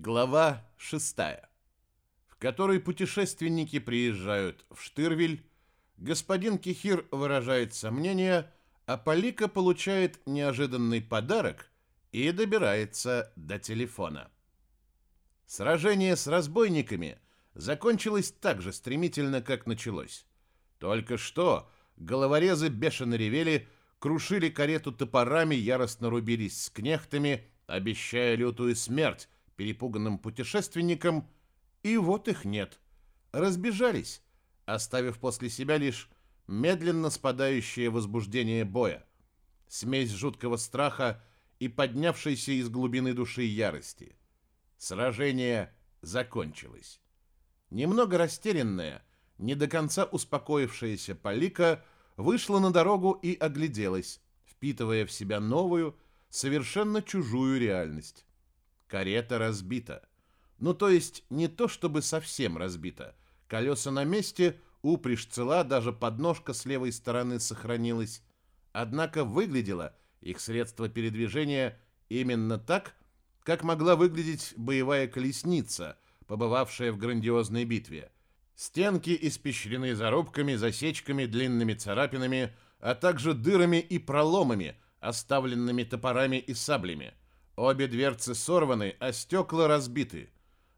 Глава 6, в которой путешественники приезжают в Штырвиль, господин Кихир выражает сомнения, а Полика получает неожиданный подарок и добирается до телефона. Сражение с разбойниками закончилось так же стремительно, как началось. Только что головорезы бешено ревели, крушили карету топорами, яростно рубились с кнехтами, обещая лютую смерть, перепуганным путешественникам, и вот их нет. Разбежались, оставив после себя лишь медленно спадающее возбуждение боя, смесь жуткого страха и поднявшейся из глубины души ярости. Сражение закончилось. Немного растерянная, не до конца успокоившаяся Полика вышла на дорогу и огляделась, впитывая в себя новую, совершенно чужую реальность. Карета разбита. Ну, то есть не то чтобы совсем разбита. Колеса на месте, упряжь цела, даже подножка с левой стороны сохранилась. Однако выглядело их средство передвижения именно так, как могла выглядеть боевая колесница, побывавшая в грандиозной битве. Стенки испещрены зарубками, засечками, длинными царапинами, а также дырами и проломами, оставленными топорами и саблями. Обе дверцы сорваны, а стекла разбиты.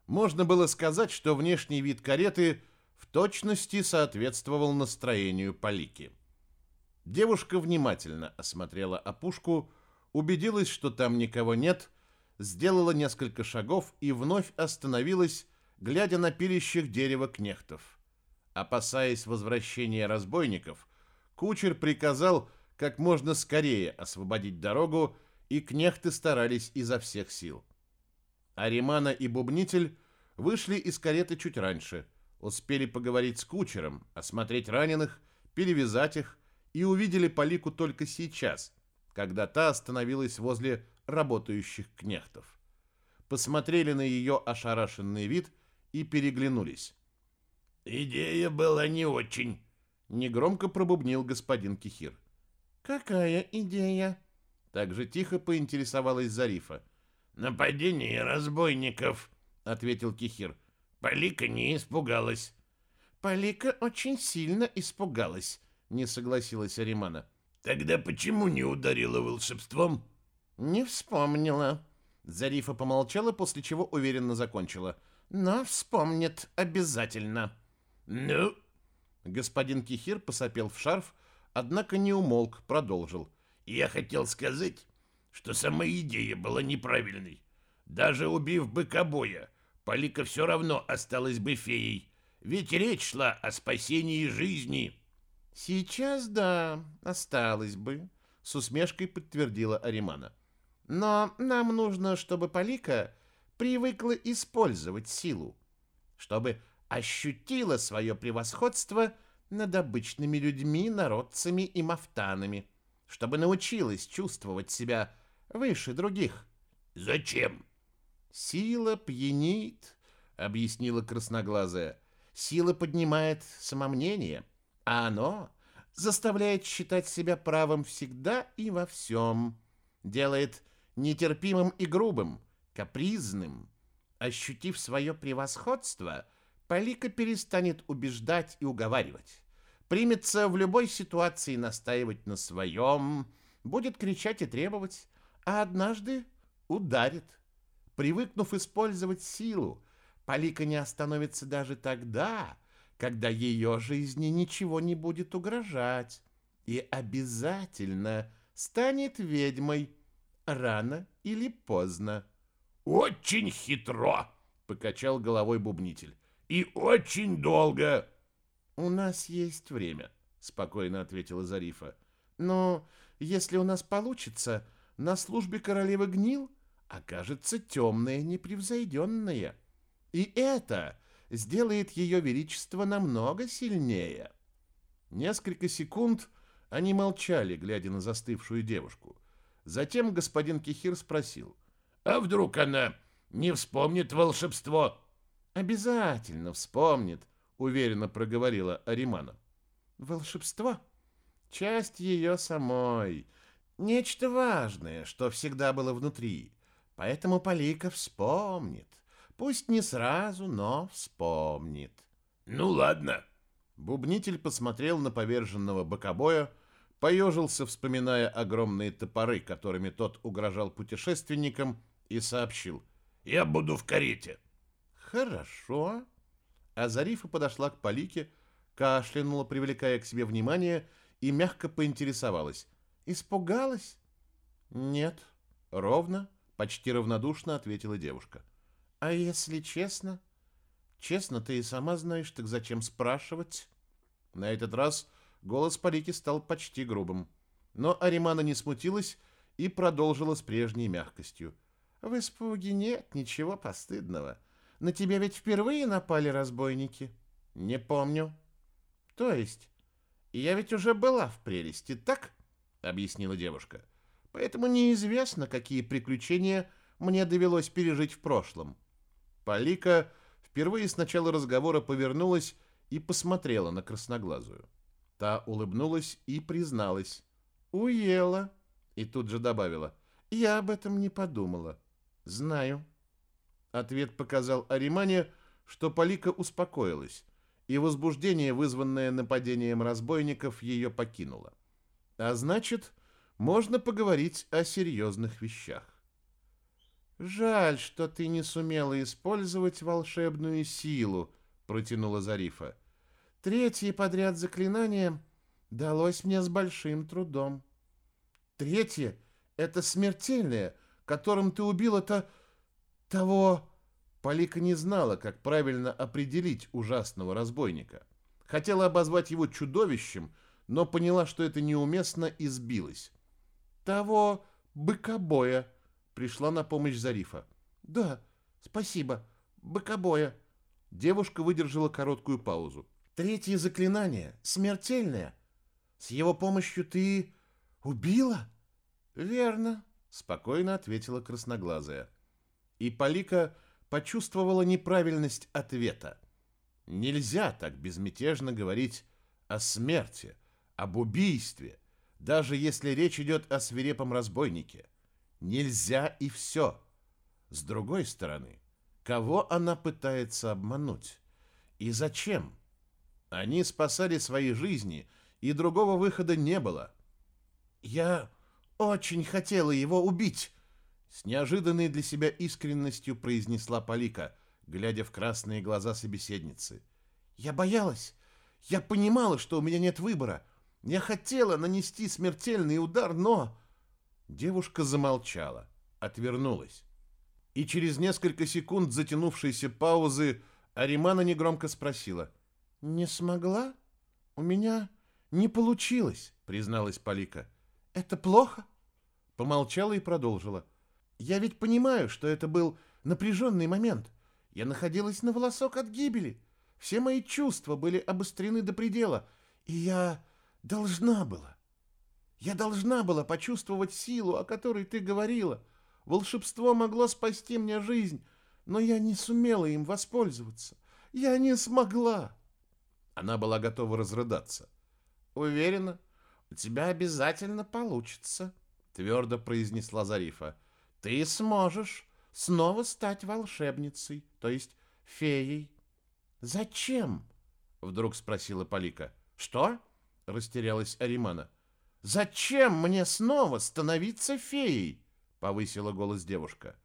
Можно было сказать, что внешний вид кареты в точности соответствовал настроению Полики. Девушка внимательно осмотрела опушку, убедилась, что там никого нет, сделала несколько шагов и вновь остановилась, глядя на пилищих дерева кнехтов. Опасаясь возвращения разбойников, кучер приказал как можно скорее освободить дорогу и кнехты старались изо всех сил. Аримана и Бубнитель вышли из кареты чуть раньше, успели поговорить с кучером, осмотреть раненых, перевязать их и увидели Полику только сейчас, когда та остановилась возле работающих кнехтов. Посмотрели на ее ошарашенный вид и переглянулись. «Идея была не очень», — негромко пробубнил господин Кихир. «Какая идея?» Так же тихо поинтересовалась Зарифа. «Нападение разбойников», — ответил Кихир. Полика не испугалась. Полика очень сильно испугалась, не согласилась Аримана. Тогда почему не ударила волшебством? Не вспомнила. Зарифа помолчала, после чего уверенно закончила. Но вспомнит обязательно. Ну? Господин Кихир посопел в шарф, однако не умолк, продолжил. Я хотел сказать, что сама идея была неправильной. Даже убив быкобоя, Полика все равно осталась бы феей, ведь речь шла о спасении жизни. Сейчас да, осталась бы, с усмешкой подтвердила Аримана. Но нам нужно, чтобы Полика привыкла использовать силу, чтобы ощутила свое превосходство над обычными людьми, народцами и мафтанами чтобы научилась чувствовать себя выше других. Зачем? Сила пьянит, объяснила красноглазая. Сила поднимает самомнение, а оно заставляет считать себя правым всегда и во всем, делает нетерпимым и грубым, капризным. Ощутив свое превосходство, Полика перестанет убеждать и уговаривать примется в любой ситуации настаивать на своем, будет кричать и требовать, а однажды ударит. Привыкнув использовать силу, Полика не остановится даже тогда, когда ее жизни ничего не будет угрожать, и обязательно станет ведьмой рано или поздно. «Очень хитро!» — покачал головой бубнитель. «И очень долго!» «У нас есть время», — спокойно ответила Зарифа. «Но если у нас получится, на службе королевы Гнил окажется темная непревзойденная. И это сделает ее величество намного сильнее». Несколько секунд они молчали, глядя на застывшую девушку. Затем господин Кихир спросил. «А вдруг она не вспомнит волшебство?» «Обязательно вспомнит», уверенно проговорила Аримана. Волшебство часть ее самой, нечто важное, что всегда было внутри. Поэтому Полика вспомнит, Пусть не сразу, но вспомнит. Ну ладно. Бубнитель посмотрел на поверженного бокобоя, поежился, вспоминая огромные топоры, которыми тот угрожал путешественникам, и сообщил. «Я буду в карете». «Хорошо». А Зарифа подошла к Полике, кашлянула, привлекая к себе внимание, и мягко поинтересовалась. «Испугалась?» «Нет». «Ровно», почти равнодушно ответила девушка. «А если честно?» «Честно, ты и сама знаешь, так зачем спрашивать?» На этот раз голос Полики стал почти грубым. Но Аримана не смутилась и продолжила с прежней мягкостью. «В испуге нет ничего постыдного. На тебя ведь впервые напали разбойники?» «Не помню». «То есть? Я ведь уже была в прелести, так?» — объяснила девушка. «Поэтому неизвестно, какие приключения мне довелось пережить в прошлом». Полика впервые с начала разговора повернулась и посмотрела на красноглазую. Та улыбнулась и призналась. «Уела». И тут же добавила. «Я об этом не подумала. Знаю». Ответ показал Аримане, что Полика успокоилась, и возбуждение, вызванное нападением разбойников, ее покинуло. А значит, можно поговорить о серьезных вещах. «Жаль, что ты не сумела использовать волшебную силу», — протянула Зарифа. «Третье подряд заклинание далось мне с большим трудом. Третье — это смертельное, которым ты убила-то того...» Полика не знала, как правильно определить ужасного разбойника. Хотела обозвать его чудовищем, но поняла, что это неуместно и сбилась. «Того быкобоя», Пришла на помощь Зарифа. «Да, спасибо. Быкобоя». Девушка выдержала короткую паузу. «Третье заклинание. Смертельное. С его помощью ты убила?» «Верно», — спокойно ответила красноглазая. И Полика почувствовала неправильность ответа. Нельзя так безмятежно говорить о смерти, об убийстве, даже если речь идет о свирепом разбойнике. Нельзя и все. С другой стороны, кого она пытается обмануть? И зачем? Они спасали свои жизни, и другого выхода не было. «Я очень хотела его убить!» С неожиданной для себя искренностью произнесла Полика, глядя в красные глаза собеседницы. «Я боялась. Я понимала, что у меня нет выбора. Я хотела нанести смертельный удар, но...» Девушка замолчала, отвернулась. И через несколько секунд затянувшейся паузы Аримана негромко спросила. «Не смогла? У меня не получилось», — призналась Полика. «Это плохо?» Помолчала и продолжила. «Я ведь понимаю, что это был напряженный момент. Я находилась на волосок от гибели. Все мои чувства были обострены до предела, и я должна была, я должна была почувствовать силу, о которой ты говорила. Волшебство могло спасти мне жизнь, но я не сумела им воспользоваться. Я не смогла. Она была готова разрыдаться. Уверена, у тебя обязательно получится, твердо произнесла Зарифа. Ты сможешь снова стать волшебницей, то есть феей. Зачем? Вдруг спросила Полика. Что? Растерялась Аримана. «Зачем мне снова становиться феей?» — повысила голос девушка.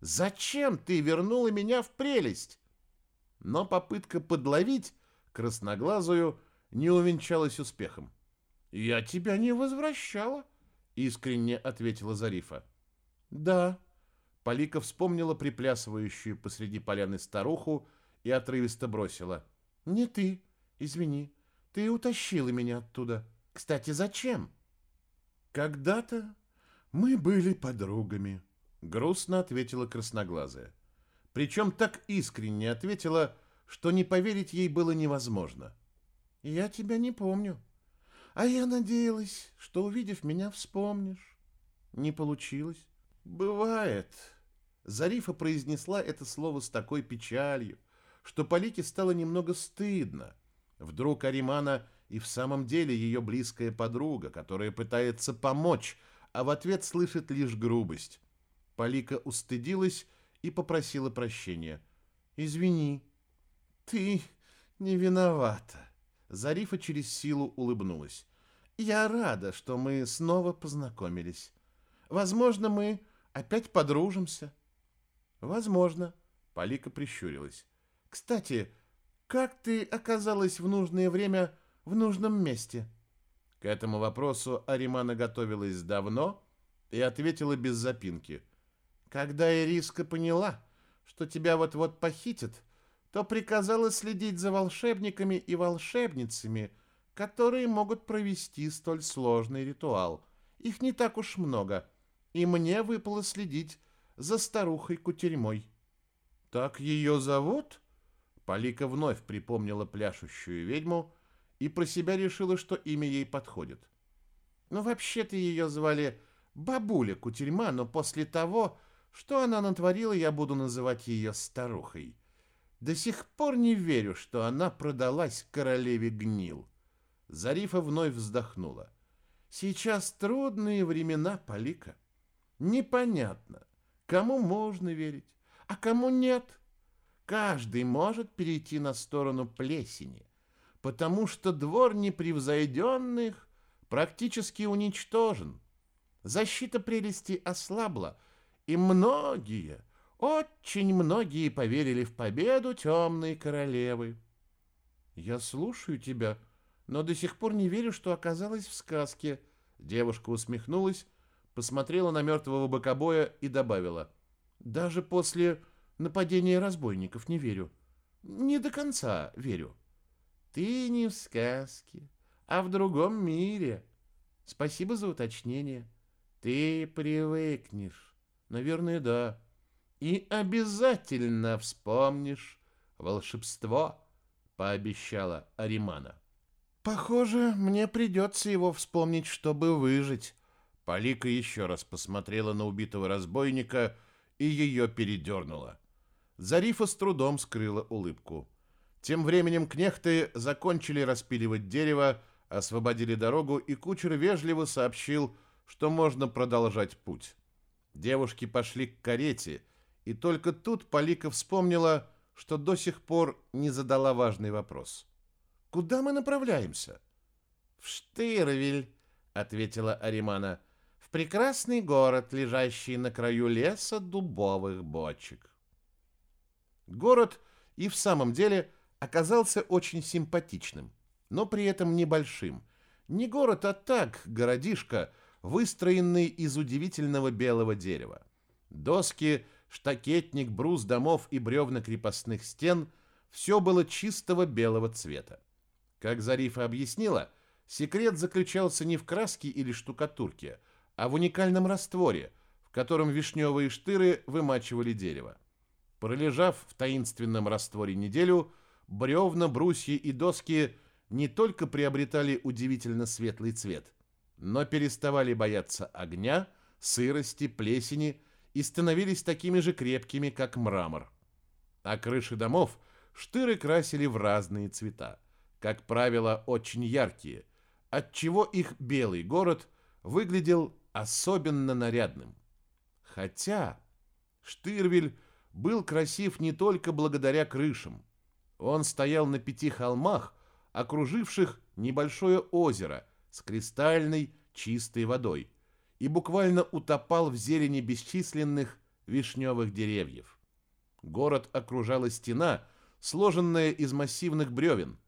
«Зачем ты вернула меня в прелесть?» Но попытка подловить красноглазую не увенчалась успехом. «Я тебя не возвращала», — искренне ответила Зарифа. «Да». Полика вспомнила приплясывающую посреди поляны старуху и отрывисто бросила. «Не ты, извини, ты утащила меня оттуда. Кстати, зачем?» «Когда-то мы были подругами», — грустно ответила красноглазая. Причем так искренне ответила, что не поверить ей было невозможно. «Я тебя не помню. А я надеялась, что, увидев меня, вспомнишь. Не получилось. Бывает». Зарифа произнесла это слово с такой печалью, что Полике стало немного стыдно. Вдруг Аримана и в самом деле ее близкая подруга, которая пытается помочь, а в ответ слышит лишь грубость. Полика устыдилась и попросила прощения. Извини. Ты не виновата. Зарифа через силу улыбнулась. Я рада, что мы снова познакомились. Возможно, мы опять подружимся. Возможно. Полика прищурилась. Кстати, как ты оказалась в нужное время в нужном месте? К этому вопросу Аримана готовилась давно и ответила без запинки. Когда Ириска поняла, что тебя вот-вот похитят, то приказала следить за волшебниками и волшебницами, которые могут провести столь сложный ритуал. Их не так уж много, и мне выпало следить за старухой-кутерьмой. «Так ее зовут?» Полика вновь припомнила пляшущую ведьму и про себя решила, что имя ей подходит. «Ну, вообще-то ее звали Бабуля Кутерьма, но после того, что она натворила, я буду называть ее старухой». До сих пор не верю, что она продалась королеве гнил. Зарифа вновь вздохнула. Сейчас трудные времена, Полика. Непонятно, кому можно верить, а кому нет. Каждый может перейти на сторону плесени, потому что двор непревзойденных практически уничтожен. Защита прелести ослабла, и многие, очень многие поверили в победу темной королевы. Я слушаю тебя, но до сих пор не верю, что оказалась в сказке. Девушка усмехнулась, посмотрела на мертвого бокобоя и добавила. Даже после нападения разбойников не верю. Не до конца верю. Ты не в сказке, а в другом мире. Спасибо за уточнение. Ты привыкнешь. Наверное, да и обязательно вспомнишь волшебство, пообещала Аримана. Похоже, мне придется его вспомнить, чтобы выжить. Полика еще раз посмотрела на убитого разбойника и ее передернула. Зарифа с трудом скрыла улыбку. Тем временем кнехты закончили распиливать дерево, освободили дорогу, и кучер вежливо сообщил, что можно продолжать путь. Девушки пошли к карете, и только тут Полика вспомнила, что до сих пор не задала важный вопрос. «Куда мы направляемся?» «В Штырвиль», — ответила Аримана, — «в прекрасный город, лежащий на краю леса дубовых бочек». Город и в самом деле оказался очень симпатичным, но при этом небольшим. Не город, а так, городишко, выстроенный из удивительного белого дерева. Доски — штакетник, брус домов и бревна крепостных стен – все было чистого белого цвета. Как Зарифа объяснила, секрет заключался не в краске или штукатурке, а в уникальном растворе, в котором вишневые штыры вымачивали дерево. Пролежав в таинственном растворе неделю, бревна, брусья и доски не только приобретали удивительно светлый цвет, но переставали бояться огня, сырости, плесени и становились такими же крепкими, как мрамор. А крыши домов штыры красили в разные цвета, как правило, очень яркие, отчего их белый город выглядел особенно нарядным. Хотя Штырвель был красив не только благодаря крышам. Он стоял на пяти холмах, окруживших небольшое озеро с кристальной чистой водой – и буквально утопал в зелени бесчисленных вишневых деревьев. Город окружала стена, сложенная из массивных бревен.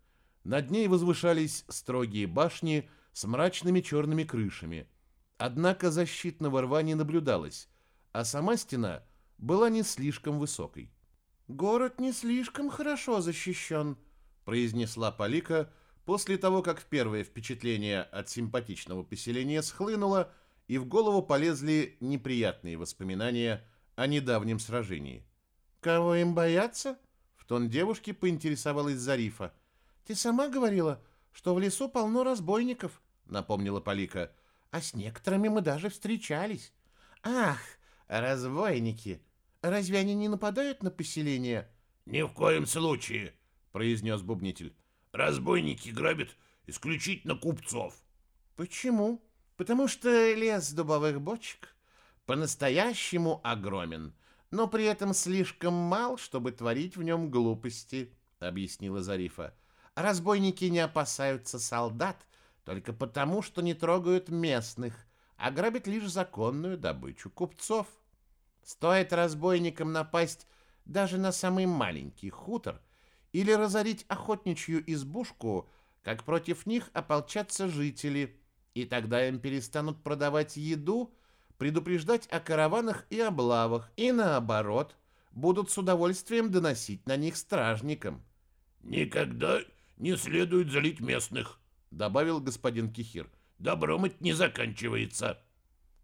Над ней возвышались строгие башни с мрачными черными крышами. Однако защитного рва не наблюдалось, а сама стена была не слишком высокой. «Город не слишком хорошо защищен», — произнесла Полика после того, как первое впечатление от симпатичного поселения схлынуло, — и в голову полезли неприятные воспоминания о недавнем сражении. «Кого им бояться?» — в тон девушки поинтересовалась Зарифа. «Ты сама говорила, что в лесу полно разбойников», — напомнила Полика. «А с некоторыми мы даже встречались». «Ах, разбойники! Разве они не нападают на поселение?» «Ни в коем случае», — произнес бубнитель. «Разбойники грабят исключительно купцов». «Почему?» Потому что лес дубовых бочек по-настоящему огромен. но при этом слишком мал, чтобы творить в нем глупости, объяснила Зарифа. Разбойники не опасаются солдат только потому, что не трогают местных, а грабят лишь законную добычу купцов. Стоит разбойникам напасть даже на самый маленький хутор или разорить охотничью избушку, как против них ополчатся жители, и тогда им перестанут продавать еду, предупреждать о караванах и облавах, и наоборот, будут с удовольствием доносить на них стражникам. «Никогда не следует залить местных», — добавил господин Кихир. «Добром это не заканчивается».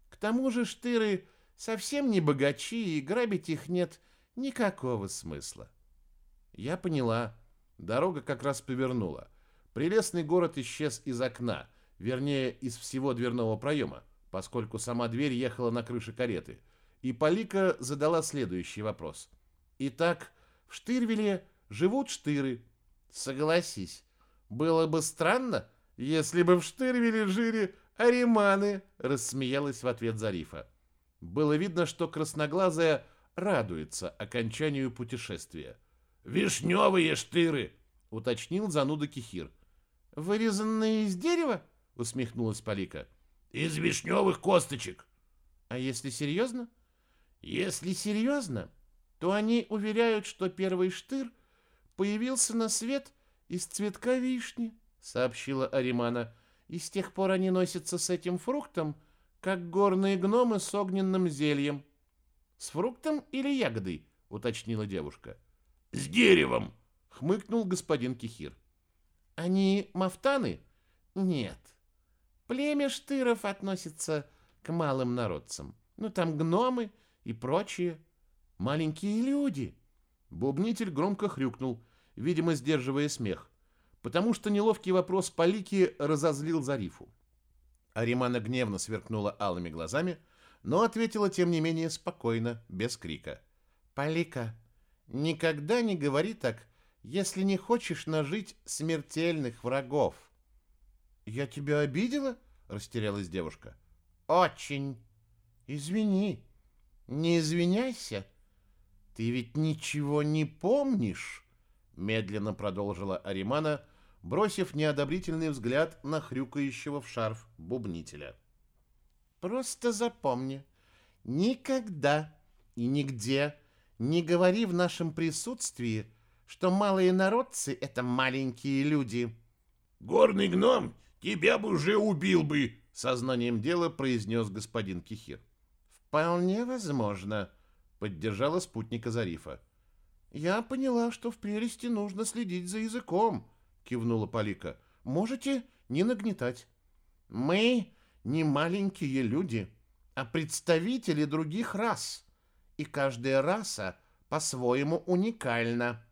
К тому же штыры совсем не богачи, и грабить их нет никакого смысла. Я поняла. Дорога как раз повернула. Прелестный город исчез из окна, вернее, из всего дверного проема, поскольку сама дверь ехала на крыше кареты. И Полика задала следующий вопрос. «Итак, в Штырвеле живут штыры. Согласись, было бы странно, если бы в Штырвеле жили ариманы», рассмеялась в ответ Зарифа. Было видно, что красноглазая радуется окончанию путешествия. «Вишневые штыры!» — уточнил зануда Кихир. «Вырезанные из дерева?» — усмехнулась Полика. «Из вишневых косточек». «А если серьезно?» «Если серьезно, то они уверяют, что первый штыр появился на свет из цветка вишни», — сообщила Аримана. «И с тех пор они носятся с этим фруктом, как горные гномы с огненным зельем». «С фруктом или ягодой?» — уточнила девушка. «С деревом!» — хмыкнул господин Кихир. Они мафтаны? Нет. Племя штыров относится к малым народцам. Ну, там гномы и прочие. Маленькие люди. Бубнитель громко хрюкнул, видимо, сдерживая смех, потому что неловкий вопрос Полики разозлил Зарифу. Аримана гневно сверкнула алыми глазами, но ответила, тем не менее, спокойно, без крика. «Полика, никогда не говори так если не хочешь нажить смертельных врагов. Я тебя обидела? растерялась девушка. Очень. Извини. Не извиняйся. Ты ведь ничего не помнишь, медленно продолжила Аримана, бросив неодобрительный взгляд на хрюкающего в шарф бубнителя. Просто запомни, никогда и нигде не говори в нашем присутствии что малые народцы — это маленькие люди. «Горный гном тебя бы уже убил бы!» — сознанием дела произнес господин Кихир. «Вполне возможно», — поддержала спутника Зарифа. «Я поняла, что в прелести нужно следить за языком», — кивнула Полика. «Можете не нагнетать. Мы не маленькие люди, а представители других рас, и каждая раса по-своему уникальна».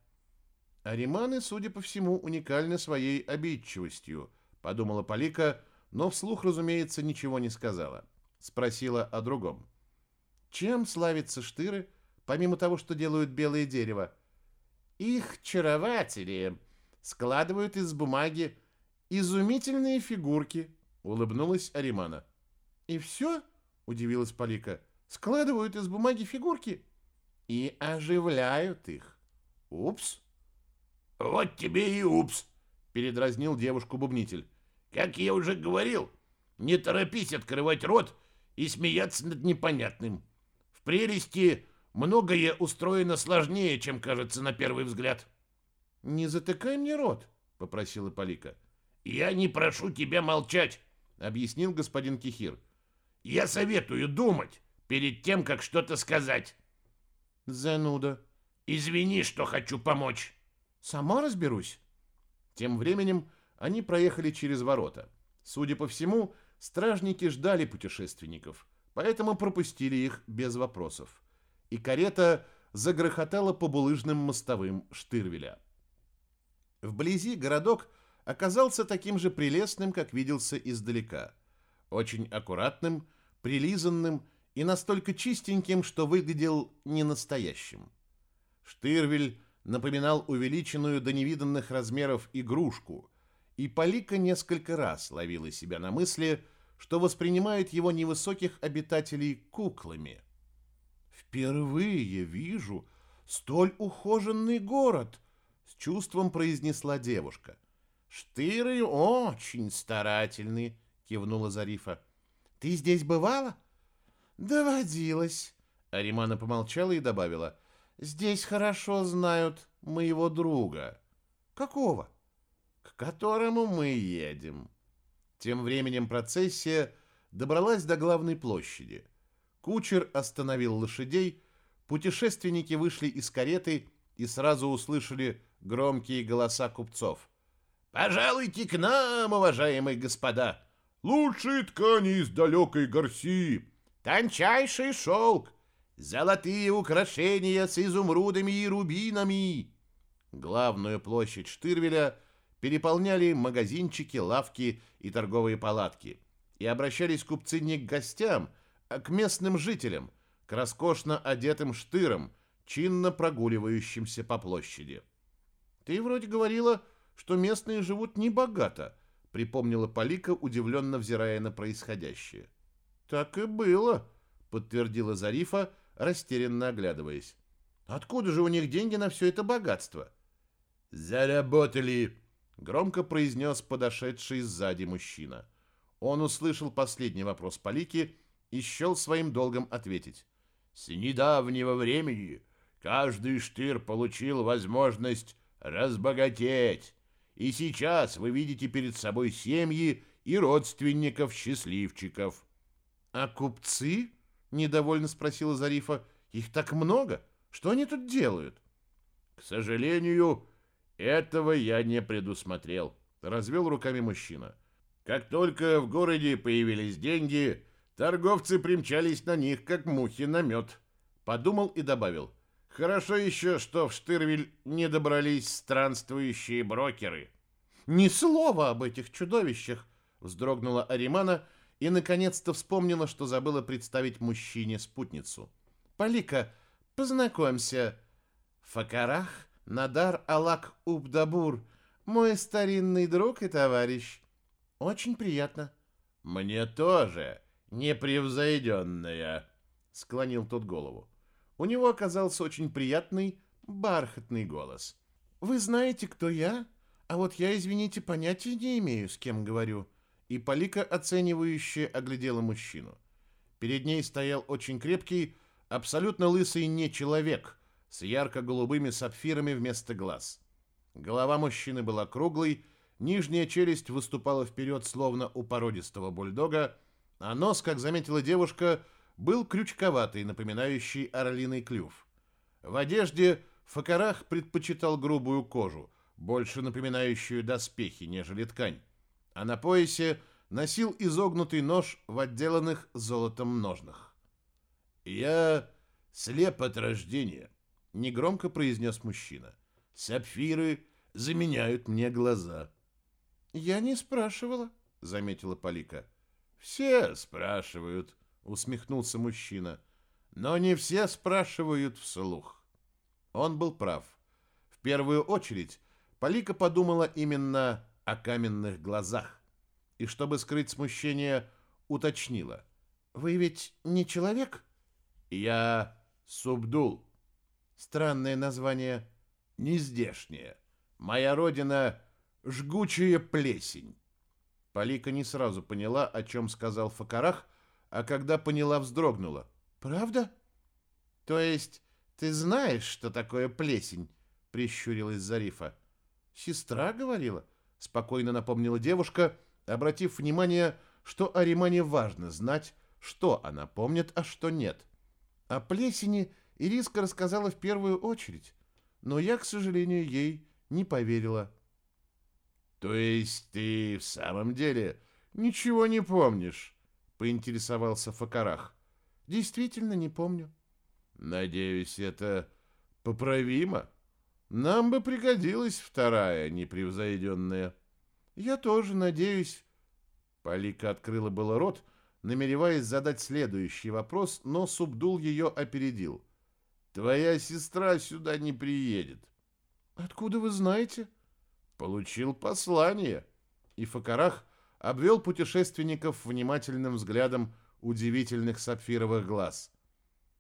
Ариманы, судя по всему, уникальны своей обидчивостью, подумала Полика, но вслух, разумеется, ничего не сказала. Спросила о другом. Чем славятся штыры, помимо того, что делают белое дерево? Их чарователи складывают из бумаги изумительные фигурки, улыбнулась Аримана. И все? удивилась Полика. Складывают из бумаги фигурки и оживляют их. Упс. «Вот тебе и упс!» — передразнил девушку бубнитель. «Как я уже говорил, не торопись открывать рот и смеяться над непонятным. В прелести многое устроено сложнее, чем кажется на первый взгляд». «Не затыкай мне рот», — попросила Полика. «Я не прошу тебя молчать», — объяснил господин Кихир. «Я советую думать перед тем, как что-то сказать». «Зануда». «Извини, что хочу помочь». Сама разберусь. Тем временем они проехали через ворота. Судя по всему, стражники ждали путешественников, поэтому пропустили их без вопросов. И карета загрохотала по булыжным мостовым Штырвеля. Вблизи городок оказался таким же прелестным, как виделся издалека. Очень аккуратным, прилизанным и настолько чистеньким, что выглядел ненастоящим. Штырвель напоминал увеличенную до невиданных размеров игрушку, и Полика несколько раз ловила себя на мысли, что воспринимает его невысоких обитателей куклами. Впервые вижу столь ухоженный город, с чувством произнесла девушка. Штыры очень старательны, кивнула Зарифа. Ты здесь бывала? Доводилось. Аримана помолчала и добавила. Здесь хорошо знают моего друга. Какого? К которому мы едем. Тем временем процессия добралась до главной площади. Кучер остановил лошадей, путешественники вышли из кареты и сразу услышали громкие голоса купцов. «Пожалуйте к нам, уважаемые господа! Лучшие ткани из далекой Гарсии, тончайший шелк, золотые украшения с изумрудами и рубинами!» Главную площадь Штырвеля переполняли магазинчики, лавки и торговые палатки. И обращались купцы не к гостям, а к местным жителям, к роскошно одетым штырам, чинно прогуливающимся по площади. «Ты вроде говорила, что местные живут небогато», — припомнила Полика, удивленно взирая на происходящее. «Так и было», — подтвердила Зарифа, растерянно оглядываясь. «Откуда же у них деньги на все это богатство?» «Заработали», — громко произнес подошедший сзади мужчина. Он услышал последний вопрос Полики и счел своим долгом ответить. «С недавнего времени каждый штыр получил возможность разбогатеть, и сейчас вы видите перед собой семьи и родственников-счастливчиков». «А купцы?» — недовольно спросила Зарифа. «Их так много. Что они тут делают?» «К сожалению, этого я не предусмотрел», — развел руками мужчина. «Как только в городе появились деньги, Торговцы примчались на них, как мухи на мед. Подумал и добавил. Хорошо еще, что в Штырвиль не добрались странствующие брокеры. «Ни слова об этих чудовищах!» Вздрогнула Аримана и наконец-то вспомнила, что забыла представить мужчине спутницу. «Полика, познакомься. Факарах Надар Алак Убдабур, мой старинный друг и товарищ. Очень приятно». «Мне тоже», «Непревзойденная», — склонил тот голову. У него оказался очень приятный, бархатный голос. «Вы знаете, кто я? А вот я, извините, понятия не имею, с кем говорю». И Полика, оценивающе, оглядела мужчину. Перед ней стоял очень крепкий, абсолютно лысый не человек, с ярко-голубыми сапфирами вместо глаз. Голова мужчины была круглой, нижняя челюсть выступала вперед, словно у породистого бульдога, а нос, как заметила девушка, был крючковатый, напоминающий орлиный клюв. В одежде Факарах предпочитал грубую кожу, больше напоминающую доспехи, нежели ткань. А на поясе носил изогнутый нож в отделанных золотом ножнах. «Я слеп от рождения», — негромко произнес мужчина. «Сапфиры заменяют мне глаза». «Я не спрашивала», — заметила Полика. «Все спрашивают», — усмехнулся мужчина. «Но не все спрашивают вслух». Он был прав. В первую очередь Полика подумала именно о каменных глазах. И чтобы скрыть смущение, уточнила. «Вы ведь не человек?» «Я Субдул». Странное название. «Нездешнее. Моя родина — жгучая плесень». Полика не сразу поняла, о чем сказал Факарах, а когда поняла, вздрогнула. «Правда? То есть ты знаешь, что такое плесень?» — прищурилась Зарифа. «Сестра говорила?» — спокойно напомнила девушка, обратив внимание, что Аримане важно знать, что она помнит, а что нет. О плесени Ириска рассказала в первую очередь, но я, к сожалению, ей не поверила. «То есть ты в самом деле ничего не помнишь?» — поинтересовался Факарах. «Действительно не помню». «Надеюсь, это поправимо. Нам бы пригодилась вторая непревзойденная». «Я тоже надеюсь». Полика открыла было рот, намереваясь задать следующий вопрос, но Субдул ее опередил. «Твоя сестра сюда не приедет». «Откуда вы знаете?» Получил послание. И Факарах обвел путешественников внимательным взглядом удивительных сапфировых глаз.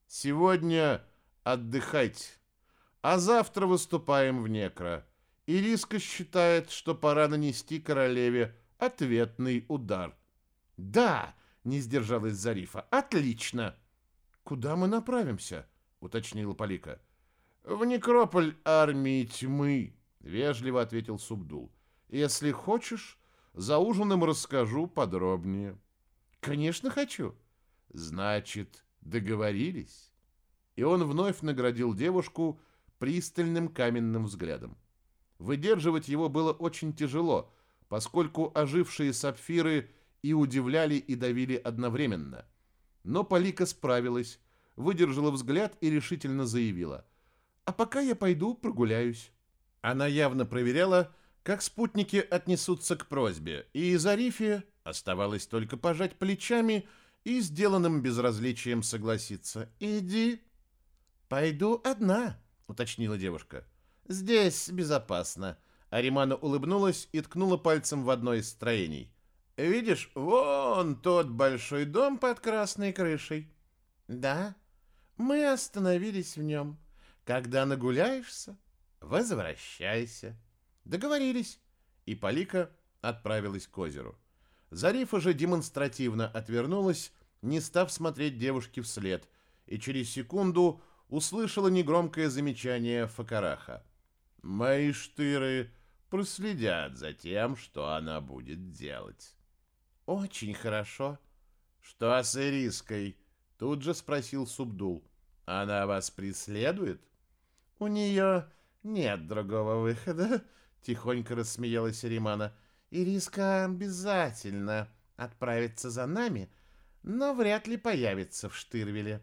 Сегодня отдыхайте, а завтра выступаем в Некро. Ириска считает, что пора нанести королеве ответный удар. Да, не сдержалась Зарифа. Отлично. Куда мы направимся? уточнила Полика. В некрополь армии тьмы, вежливо ответил Субдул. Если хочешь, за ужином расскажу подробнее. Конечно, хочу. Значит, договорились. И он вновь наградил девушку пристальным каменным взглядом. Выдерживать его было очень тяжело, поскольку ожившие сапфиры и удивляли, и давили одновременно. Но Полика справилась, выдержала взгляд и решительно заявила. «А пока я пойду прогуляюсь». Она явно проверяла, как спутники отнесутся к просьбе, и Зарифе оставалось только пожать плечами и сделанным безразличием согласиться. «Иди». «Пойду одна», — уточнила девушка. «Здесь безопасно». Аримана улыбнулась и ткнула пальцем в одно из строений. «Видишь, вон тот большой дом под красной крышей». «Да, мы остановились в нем. Когда нагуляешься, возвращайся». Договорились. И Полика отправилась к озеру. Зарифа же демонстративно отвернулась, не став смотреть девушке вслед, и через секунду услышала негромкое замечание Факараха. «Мои штыры проследят за тем, что она будет делать». «Очень хорошо». «Что с Ириской?» — тут же спросил Субдул. «Она вас преследует?» «У нее нет другого выхода», Тихонько рассмеялась Римана. Ириска обязательно отправится за нами, но вряд ли появится в Штырвеле.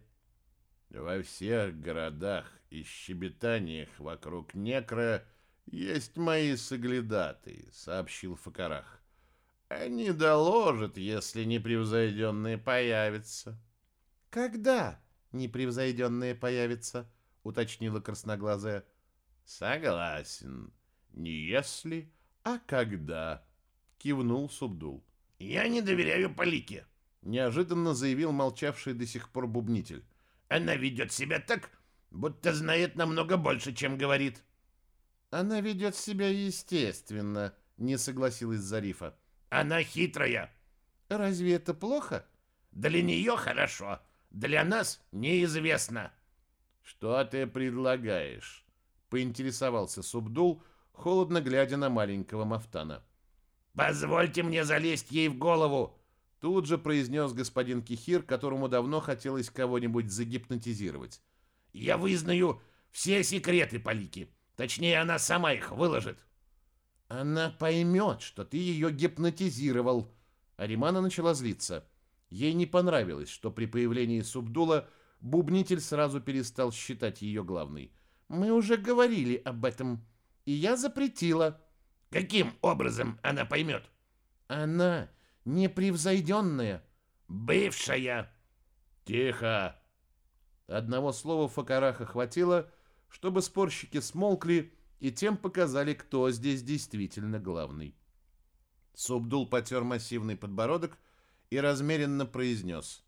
Во всех городах и щебетаниях вокруг Некра есть мои соглядаты, сообщил Факарах. Они доложат, если непревзойденные появятся. Когда непревзойденные появятся? уточнила красноглазая. Согласен. Не если, а когда, кивнул Субдул. Я не доверяю Полике, неожиданно заявил молчавший до сих пор бубнитель. Она ведет себя так, будто знает намного больше, чем говорит. Она ведет себя естественно, не согласилась Зарифа. Она хитрая. Разве это плохо? Для нее хорошо, для нас неизвестно. Что ты предлагаешь? Поинтересовался Субдул, холодно глядя на маленького Мафтана. «Позвольте мне залезть ей в голову!» Тут же произнес господин Кихир, которому давно хотелось кого-нибудь загипнотизировать. «Я вызнаю все секреты Полики. Точнее, она сама их выложит». «Она поймет, что ты ее гипнотизировал». Аримана начала злиться. Ей не понравилось, что при появлении Субдула бубнитель сразу перестал считать ее главной. «Мы уже говорили об этом и я запретила. Каким образом она поймет? Она непревзойденная. Бывшая. Тихо. Одного слова Факараха хватило, чтобы спорщики смолкли и тем показали, кто здесь действительно главный. Субдул потер массивный подбородок и размеренно произнес.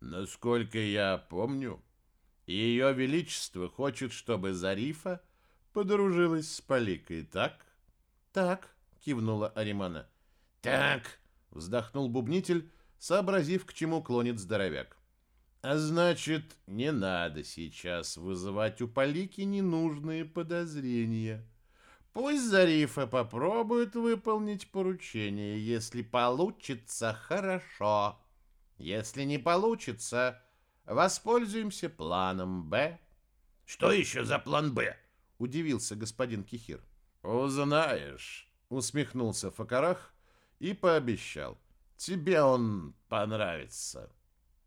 «Насколько я помню, Ее Величество хочет, чтобы Зарифа подружилась с Поликой, так? Так, кивнула Аримана. Так, вздохнул бубнитель, сообразив, к чему клонит здоровяк. А значит, не надо сейчас вызывать у Полики ненужные подозрения. Пусть Зарифа попробует выполнить поручение. Если получится, хорошо. Если не получится, воспользуемся планом «Б». Что еще за план «Б»? — удивился господин Кихир. «Узнаешь», — усмехнулся Факарах и пообещал. «Тебе он понравится».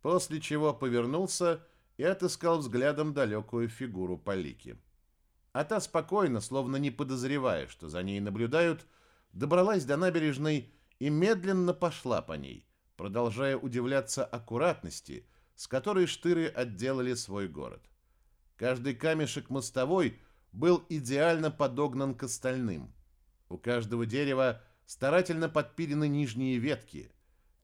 После чего повернулся и отыскал взглядом далекую фигуру Полики. А та спокойно, словно не подозревая, что за ней наблюдают, добралась до набережной и медленно пошла по ней, продолжая удивляться аккуратности, с которой штыры отделали свой город. Каждый камешек мостовой — был идеально подогнан к остальным. У каждого дерева старательно подпилены нижние ветки.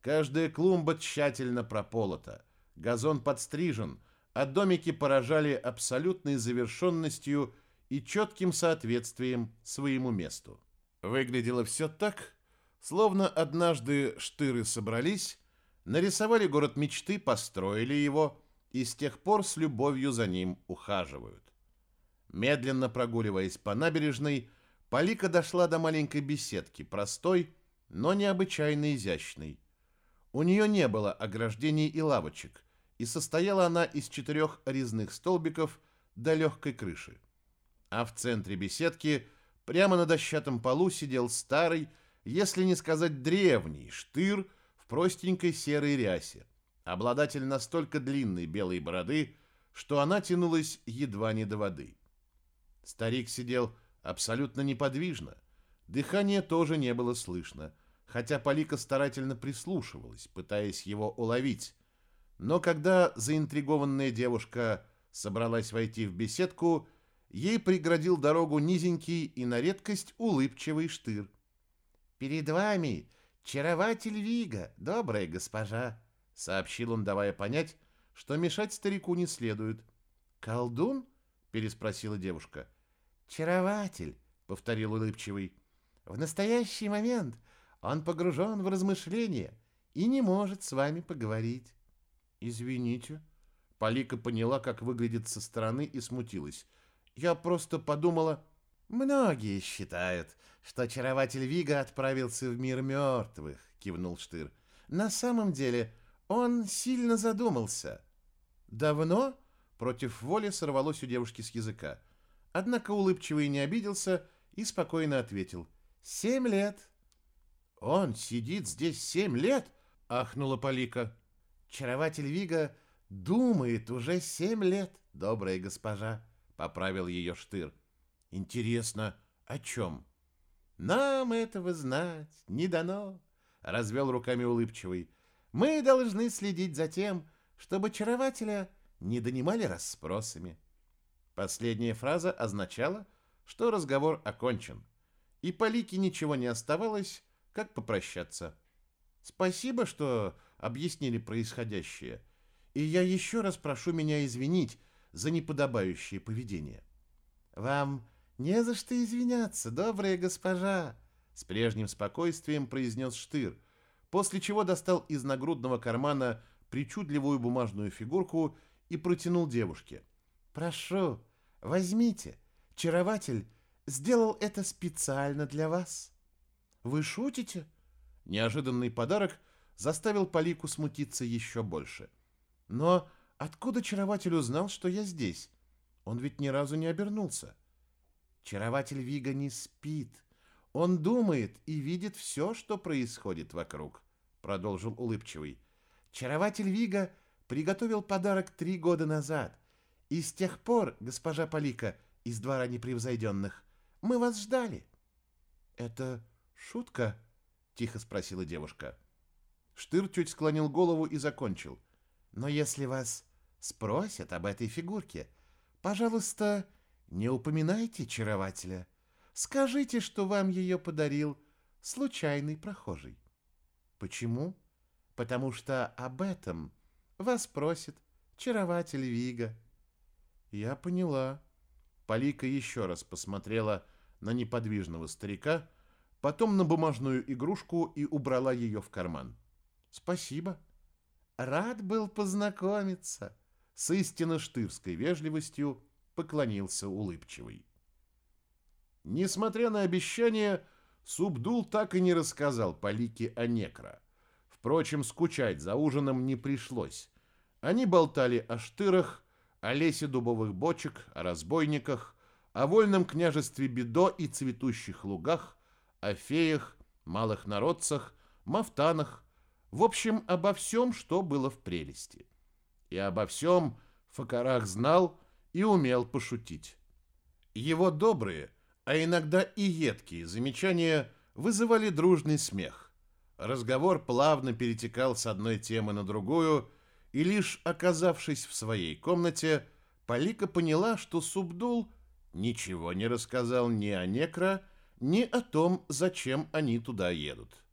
Каждая клумба тщательно прополота. Газон подстрижен, а домики поражали абсолютной завершенностью и четким соответствием своему месту. Выглядело все так, словно однажды штыры собрались, нарисовали город мечты, построили его и с тех пор с любовью за ним ухаживают. Медленно прогуливаясь по набережной, Полика дошла до маленькой беседки, простой, но необычайно изящной. У нее не было ограждений и лавочек, и состояла она из четырех резных столбиков до легкой крыши. А в центре беседки, прямо на дощатом полу, сидел старый, если не сказать древний, штыр в простенькой серой рясе, обладатель настолько длинной белой бороды, что она тянулась едва не до воды. Старик сидел абсолютно неподвижно, дыхание тоже не было слышно, хотя Полика старательно прислушивалась, пытаясь его уловить, но когда заинтригованная девушка собралась войти в беседку, ей преградил дорогу низенький и на редкость улыбчивый штыр. «Перед вами чарователь Вига, добрая госпожа», — сообщил он, давая понять, что мешать старику не следует. «Колдун?» — переспросила девушка. «Чарователь», — повторил улыбчивый. «В настоящий момент он погружен в размышления и не может с вами поговорить». «Извините». Полика поняла, как выглядит со стороны и смутилась. «Я просто подумала...» «Многие считают, что очарователь Вига отправился в мир мертвых», — кивнул Штыр. «На самом деле он сильно задумался». «Давно?» — против воли сорвалось у девушки с языка. Однако улыбчивый не обиделся и спокойно ответил. «Семь лет». «Он сидит здесь семь лет?» — ахнула Полика. Чарователь Вига думает уже семь лет, добрая госпожа, поправил ее Штыр. Интересно, о чем? Нам этого знать не дано, развел руками улыбчивый. Мы должны следить за тем, чтобы чарователя не донимали расспросами. Последняя фраза означала, что разговор окончен, и Полике ничего не оставалось, как попрощаться. Спасибо, что объяснили происходящее, и я еще раз прошу меня извинить за неподобающее поведение. Вам не за что извиняться, добрая госпожа, с прежним спокойствием произнес Штыр, после чего достал из нагрудного кармана причудливую бумажную фигурку и протянул девушке. «Прошу, возьмите. Чарователь сделал это специально для вас». «Вы шутите?» Неожиданный подарок заставил Полику смутиться еще больше. Но откуда чарователь узнал, что я здесь? Он ведь ни разу не обернулся. Чарователь Вига не спит. Он думает и видит все, что происходит вокруг, продолжил улыбчивый. Чарователь Вига приготовил подарок три года назад. И с тех пор, госпожа Полика, из двора непревзойденных, мы вас ждали. Это шутка? Тихо спросила девушка. Штыр чуть склонил голову и закончил. Но если вас спросят об этой фигурке, пожалуйста, не упоминайте чарователя. Скажите, что вам ее подарил случайный прохожий. Почему? Потому что об этом вас просит чарователь Вига. Я поняла. Полика еще раз посмотрела на неподвижного старика, потом на бумажную игрушку и убрала ее в карман. Спасибо. Рад был познакомиться. С истинно штырской вежливостью поклонился улыбчивый. Несмотря на обещание, Субдул так и не рассказал Полике о Некро. Впрочем, скучать за ужином не пришлось. Они болтали о штырах, о лесе дубовых бочек, о разбойниках, о вольном княжестве Бедо и цветущих лугах, о феях, малых народцах, мафтанах, в общем, обо всем, что было в прелести. И обо всем Факарах знал и умел пошутить. Его добрые, а иногда и едкие замечания вызывали дружный смех. Разговор плавно перетекал с одной темы на другую, и лишь оказавшись в своей комнате, Полика поняла, что Субдул ничего не рассказал ни о Некро, ни о том, зачем они туда едут.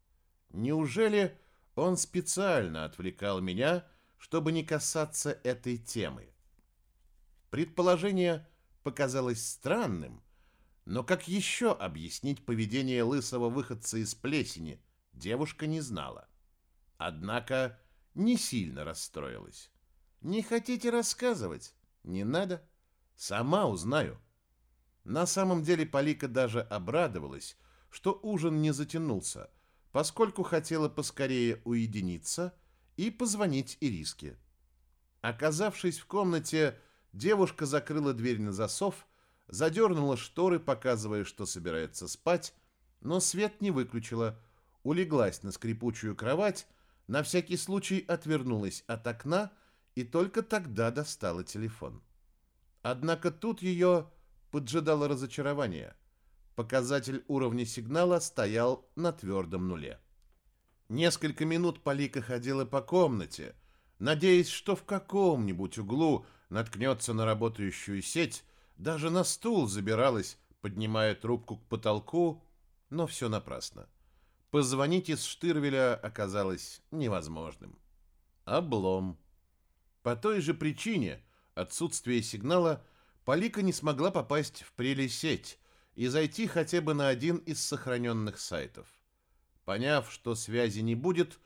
Неужели он специально отвлекал меня, чтобы не касаться этой темы? Предположение показалось странным, но как еще объяснить поведение лысого выходца из плесени, девушка не знала. Однако не сильно расстроилась. «Не хотите рассказывать? Не надо. Сама узнаю». На самом деле Полика даже обрадовалась, что ужин не затянулся, поскольку хотела поскорее уединиться и позвонить Ириске. Оказавшись в комнате, девушка закрыла дверь на засов, задернула шторы, показывая, что собирается спать, но свет не выключила, улеглась на скрипучую кровать, на всякий случай отвернулась от окна и только тогда достала телефон. Однако тут ее поджидало разочарование. Показатель уровня сигнала стоял на твердом нуле. Несколько минут Полика ходила по комнате, надеясь, что в каком-нибудь углу наткнется на работающую сеть, даже на стул забиралась, поднимая трубку к потолку, но все напрасно. Позвонить из Штырвеля оказалось невозможным. Облом. По той же причине, отсутствия сигнала, Полика не смогла попасть в прелесеть и зайти хотя бы на один из сохраненных сайтов. Поняв, что связи не будет,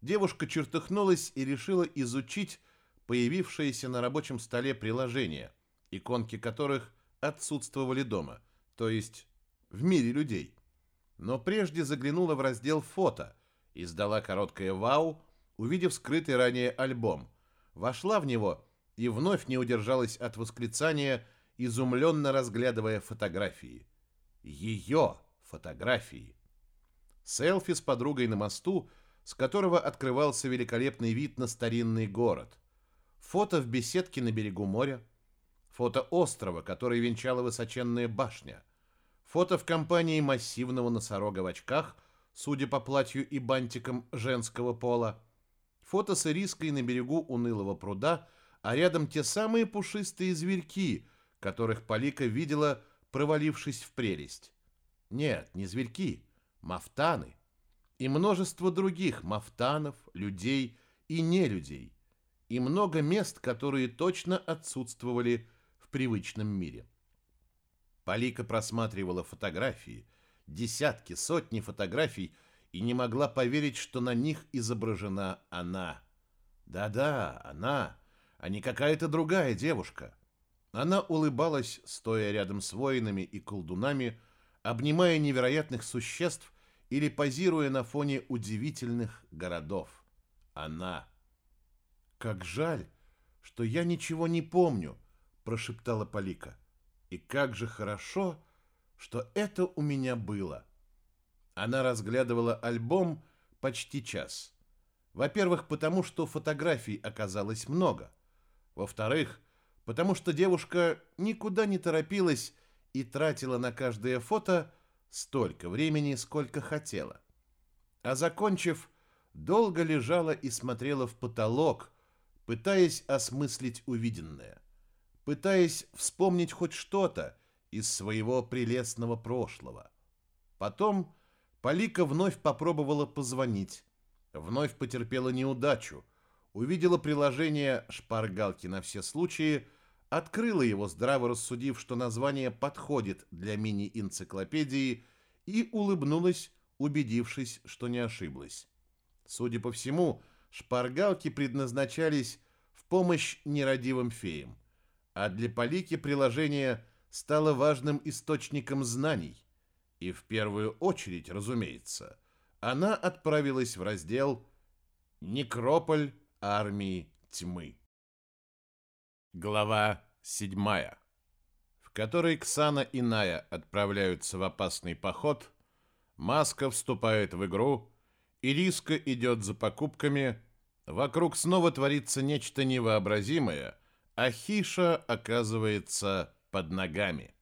девушка чертыхнулась и решила изучить появившееся на рабочем столе приложения, иконки которых отсутствовали дома, то есть в мире людей но прежде заглянула в раздел «Фото», издала короткое «Вау», увидев скрытый ранее альбом, вошла в него и вновь не удержалась от восклицания, изумленно разглядывая фотографии. Ее фотографии. Селфи с подругой на мосту, с которого открывался великолепный вид на старинный город. Фото в беседке на берегу моря. Фото острова, который венчала высоченная башня – Фото в компании массивного носорога в очках, судя по платью и бантикам женского пола. Фото с ириской на берегу унылого пруда, а рядом те самые пушистые зверьки, которых Полика видела, провалившись в прелесть. Нет, не зверьки, мафтаны. И множество других мафтанов, людей и нелюдей. И много мест, которые точно отсутствовали в привычном мире. Полика просматривала фотографии, десятки, сотни фотографий, и не могла поверить, что на них изображена она. Да-да, она, а не какая-то другая девушка. Она улыбалась, стоя рядом с воинами и колдунами, обнимая невероятных существ или позируя на фоне удивительных городов. Она. «Как жаль, что я ничего не помню», — прошептала Полика. И как же хорошо, что это у меня было. Она разглядывала альбом почти час. Во-первых, потому что фотографий оказалось много. Во-вторых, потому что девушка никуда не торопилась и тратила на каждое фото столько времени, сколько хотела. А закончив, долго лежала и смотрела в потолок, пытаясь осмыслить увиденное пытаясь вспомнить хоть что-то из своего прелестного прошлого. Потом Полика вновь попробовала позвонить, вновь потерпела неудачу, увидела приложение «Шпаргалки на все случаи», открыла его, здраво рассудив, что название подходит для мини-энциклопедии, и улыбнулась, убедившись, что не ошиблась. Судя по всему, шпаргалки предназначались в помощь нерадивым феям а для Полики приложение стало важным источником знаний. И в первую очередь, разумеется, она отправилась в раздел «Некрополь армии тьмы». Глава седьмая, в которой Ксана и Ная отправляются в опасный поход, Маска вступает в игру, Ириска идет за покупками, вокруг снова творится нечто невообразимое – а Хиша оказывается под ногами.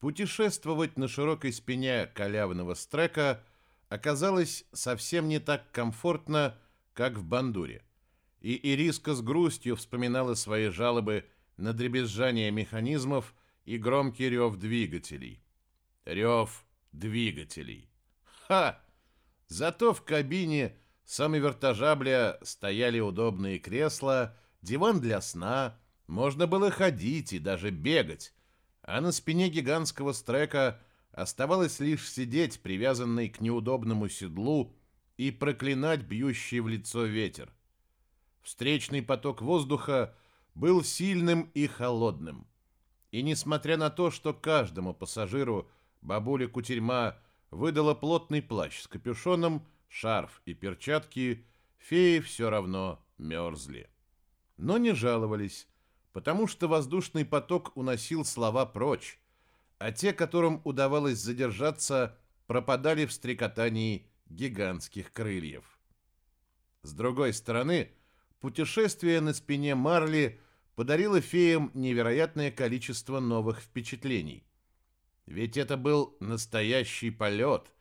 Путешествовать на широкой спине калявного стрека оказалось совсем не так комфортно, как в Бандуре. И Ириска с грустью вспоминала свои жалобы на дребезжание механизмов и громкий рев двигателей. Рев двигателей. Ха! Зато в кабине самой вертожабля стояли удобные кресла диван для сна, Можно было ходить и даже бегать, а на спине гигантского стрека оставалось лишь сидеть, привязанный к неудобному седлу, и проклинать бьющий в лицо ветер. Встречный поток воздуха был сильным и холодным. И несмотря на то, что каждому пассажиру бабуля Кутерьма выдала плотный плащ с капюшоном, шарф и перчатки, феи все равно мерзли. Но не жаловались, потому что воздушный поток уносил слова прочь, а те, которым удавалось задержаться, пропадали в стрекотании гигантских крыльев. С другой стороны, путешествие на спине Марли подарило феям невероятное количество новых впечатлений. Ведь это был настоящий полет,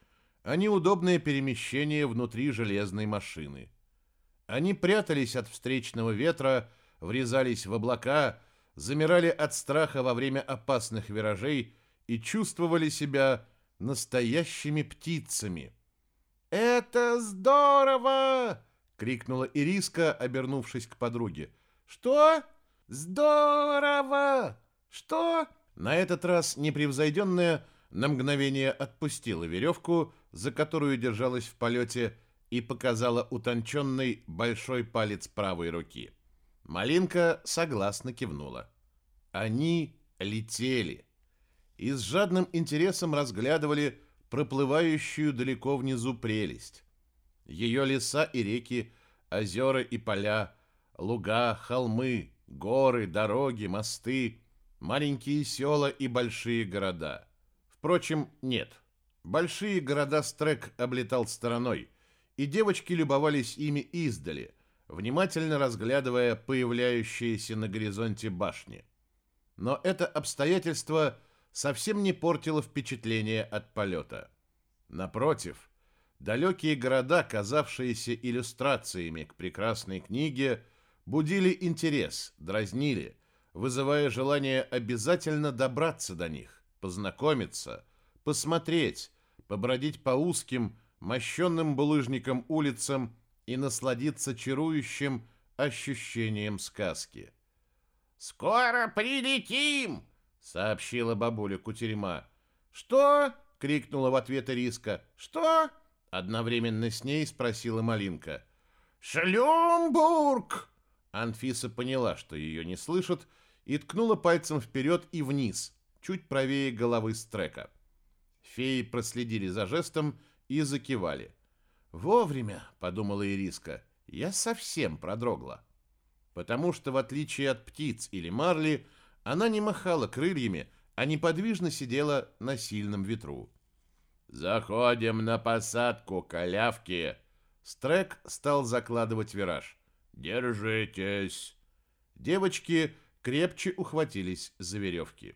а не удобное перемещение внутри железной машины. Они прятались от встречного ветра, врезались в облака, замирали от страха во время опасных виражей и чувствовали себя настоящими птицами. «Это здорово!» — крикнула Ириска, обернувшись к подруге. «Что? Здорово! Что?» На этот раз непревзойденная на мгновение отпустила веревку, за которую держалась в полете, и показала утонченный большой палец правой руки. Малинка согласно кивнула. Они летели и с жадным интересом разглядывали проплывающую далеко внизу прелесть. Ее леса и реки, озера и поля, луга, холмы, горы, дороги, мосты, маленькие села и большие города. Впрочем, нет. Большие города Стрек облетал стороной, и девочки любовались ими издали, внимательно разглядывая появляющиеся на горизонте башни. Но это обстоятельство совсем не портило впечатление от полета. Напротив, далекие города, казавшиеся иллюстрациями к прекрасной книге, будили интерес, дразнили, вызывая желание обязательно добраться до них, познакомиться, посмотреть, побродить по узким, мощенным булыжником улицам и насладиться чарующим ощущением сказки. «Скоро прилетим!» — сообщила бабуля Кутерьма. «Что?» — крикнула в ответ Ириска. «Что?» — одновременно с ней спросила Малинка. «Шлюмбург!» Анфиса поняла, что ее не слышат, и ткнула пальцем вперед и вниз, чуть правее головы Стрека. Феи проследили за жестом и закивали. «Вовремя», — подумала Ириска, — «я совсем продрогла». Потому что, в отличие от птиц или марли, она не махала крыльями, а неподвижно сидела на сильном ветру. «Заходим на посадку, колявки!» Стрек стал закладывать вираж. «Держитесь!» Девочки крепче ухватились за веревки.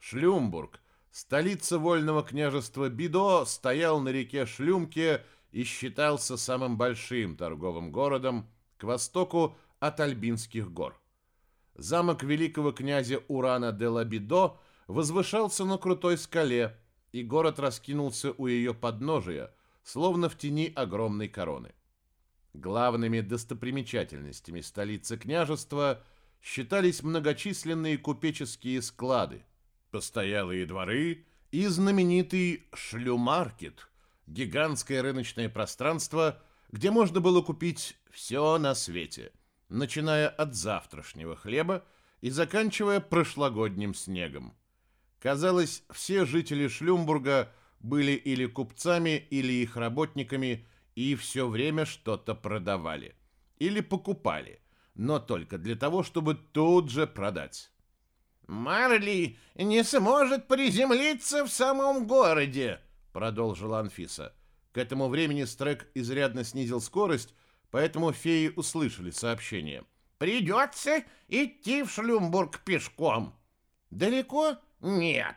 Шлюмбург, столица вольного княжества Бидо, стоял на реке Шлюмке и считался самым большим торговым городом к востоку от Альбинских гор. Замок великого князя Урана де Лабидо возвышался на крутой скале, и город раскинулся у ее подножия, словно в тени огромной короны. Главными достопримечательностями столицы княжества считались многочисленные купеческие склады, постоялые дворы и знаменитый шлюмаркет, гигантское рыночное пространство, где можно было купить все на свете, начиная от завтрашнего хлеба и заканчивая прошлогодним снегом. Казалось, все жители Шлюмбурга были или купцами, или их работниками, и все время что-то продавали. Или покупали, но только для того, чтобы тут же продать. «Марли не сможет приземлиться в самом городе», — продолжила Анфиса. К этому времени Стрек изрядно снизил скорость, поэтому феи услышали сообщение. «Придется идти в Шлюмбург пешком». «Далеко?» «Нет».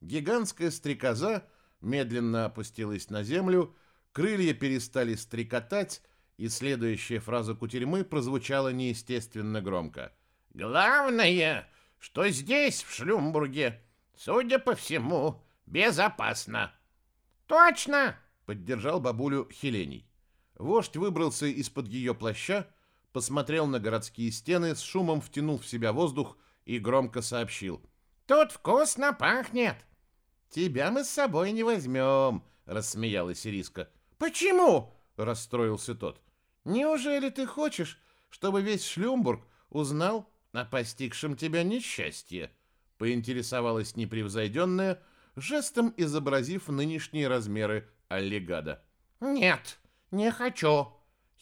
Гигантская стрекоза медленно опустилась на землю, крылья перестали стрекотать, и следующая фраза кутерьмы прозвучала неестественно громко. «Главное, что здесь, в Шлюмбурге, судя по всему, безопасно». «Точно!» — поддержал бабулю Хелений. Вождь выбрался из-под ее плаща, посмотрел на городские стены, с шумом втянул в себя воздух и громко сообщил. «Тут вкусно пахнет!» «Тебя мы с собой не возьмем», — рассмеялась Ириска. «Почему?» — расстроился тот. «Неужели ты хочешь, чтобы весь Шлюмбург узнал о постигшем тебя несчастье?» — поинтересовалась непревзойденная, жестом изобразив нынешние размеры аллигада. «Нет, не хочу».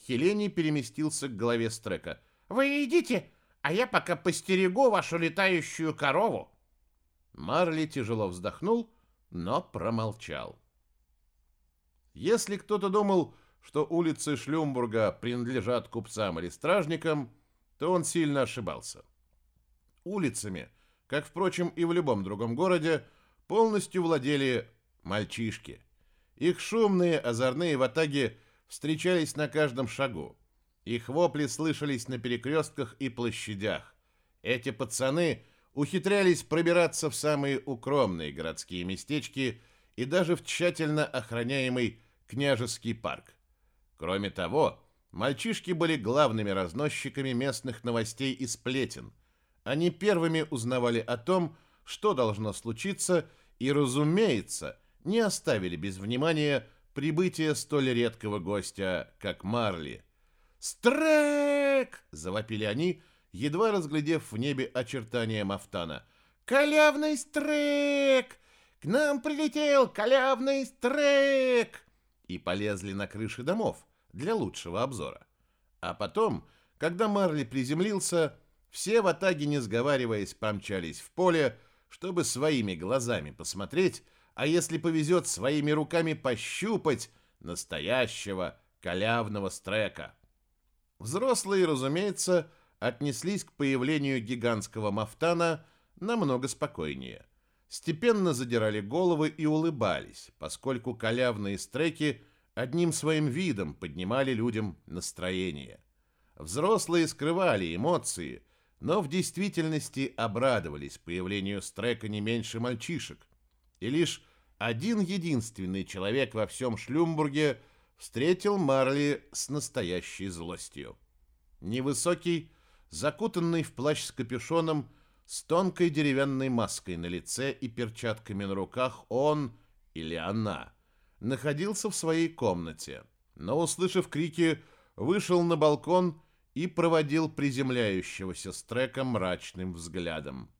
Хелени переместился к голове Стрека. «Вы идите, а я пока постерегу вашу летающую корову». Марли тяжело вздохнул, но промолчал. Если кто-то думал, что улицы Шлюмбурга принадлежат купцам или стражникам, то он сильно ошибался. Улицами, как, впрочем, и в любом другом городе, полностью владели мальчишки. Их шумные, озорные ватаги встречались на каждом шагу. Их вопли слышались на перекрестках и площадях. Эти пацаны ухитрялись пробираться в самые укромные городские местечки и даже в тщательно охраняемый княжеский парк. Кроме того, мальчишки были главными разносчиками местных новостей и сплетен. Они первыми узнавали о том, что должно случиться, и, разумеется, не оставили без внимания прибытие столь редкого гостя, как Марли. «Стрек!» — завопили они, едва разглядев в небе очертания Мафтана. «Калявный стрек! К нам прилетел калявный стрек!» И полезли на крыши домов для лучшего обзора. А потом, когда Марли приземлился, все в Атаге, не сговариваясь, помчались в поле, чтобы своими глазами посмотреть, а если повезет, своими руками пощупать настоящего калявного стрека. Взрослые, разумеется, отнеслись к появлению гигантского мафтана намного спокойнее. Степенно задирали головы и улыбались, поскольку калявные стреки одним своим видом поднимали людям настроение. Взрослые скрывали эмоции, но в действительности обрадовались появлению стрека не меньше мальчишек. И лишь один единственный человек во всем Шлюмбурге встретил Марли с настоящей злостью. Невысокий, закутанный в плащ с капюшоном, с тонкой деревянной маской на лице и перчатками на руках, он или она находился в своей комнате, но, услышав крики, вышел на балкон и проводил приземляющегося Стрека мрачным взглядом.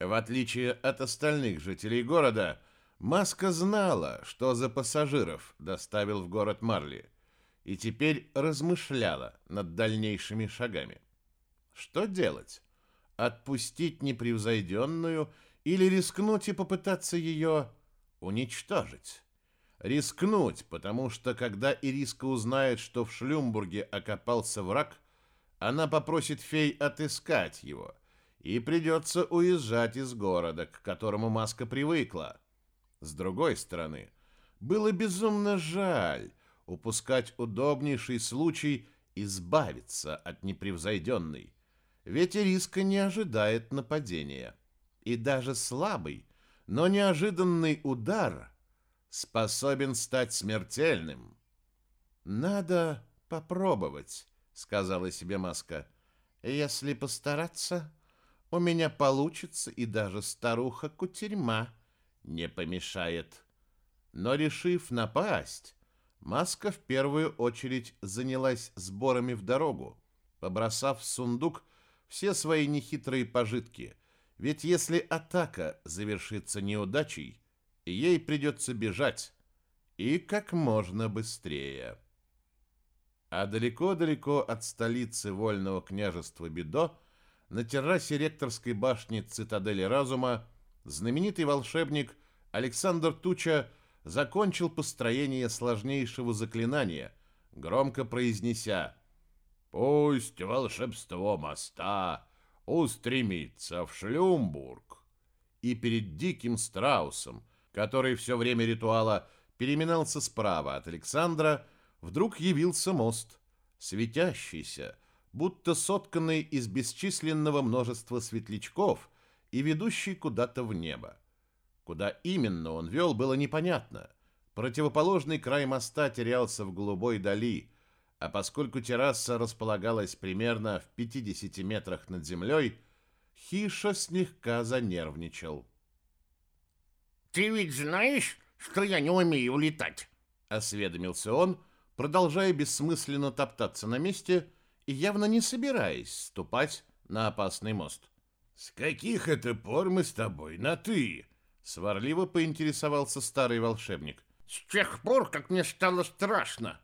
В отличие от остальных жителей города, Маска знала, что за пассажиров доставил в город Марли, и теперь размышляла над дальнейшими шагами. Что делать? Отпустить непревзойденную или рискнуть и попытаться ее уничтожить? Рискнуть, потому что когда Ириска узнает, что в Шлюмбурге окопался враг, она попросит фей отыскать его, и придется уезжать из города, к которому Маска привыкла. С другой стороны, было безумно жаль упускать удобнейший случай избавиться от непревзойденной. Ведь риска не ожидает нападения. И даже слабый, но неожиданный удар способен стать смертельным. «Надо попробовать», — сказала себе Маска. «Если постараться, у меня получится и даже старуха-кутерьма» не помешает. Но решив напасть, Маска в первую очередь занялась сборами в дорогу, побросав в сундук все свои нехитрые пожитки, ведь если атака завершится неудачей, ей придется бежать, и как можно быстрее. А далеко-далеко от столицы вольного княжества Бидо, на террасе ректорской башни цитадели разума, знаменитый волшебник Александр Туча закончил построение сложнейшего заклинания, громко произнеся «Пусть волшебство моста устремится в Шлюмбург». И перед диким страусом, который все время ритуала переминался справа от Александра, вдруг явился мост, светящийся, будто сотканный из бесчисленного множества светлячков – и ведущий куда-то в небо. Куда именно он вел, было непонятно. Противоположный край моста терялся в голубой дали, А поскольку терраса располагалась примерно в 50 метрах над землей, Хиша слегка занервничал. «Ты ведь знаешь, что я не умею летать?» — осведомился он, продолжая бессмысленно топтаться на месте и явно не собираясь ступать на опасный мост. «С каких это пор мы с тобой на «ты»?» — сварливо поинтересовался старый волшебник. «С тех пор, как мне стало страшно».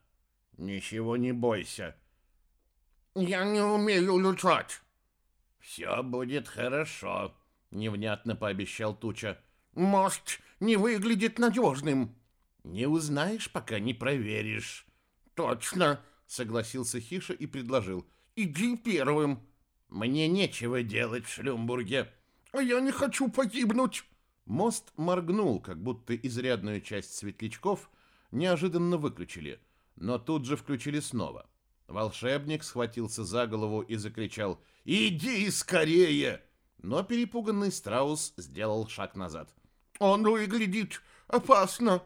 «Ничего не бойся». «Я не умею летать». «Все будет хорошо», — невнятно пообещал Туча. «Мост не выглядит надежным». «Не узнаешь, пока не проверишь». «Точно», — согласился Хиша и предложил. «Иди первым». «Мне нечего делать в Шлюмбурге». «А я не хочу погибнуть». Мост моргнул, как будто изрядную часть светлячков неожиданно выключили, но тут же включили снова. Волшебник схватился за голову и закричал «Иди скорее!» Но перепуганный страус сделал шаг назад. «Он выглядит опасно!»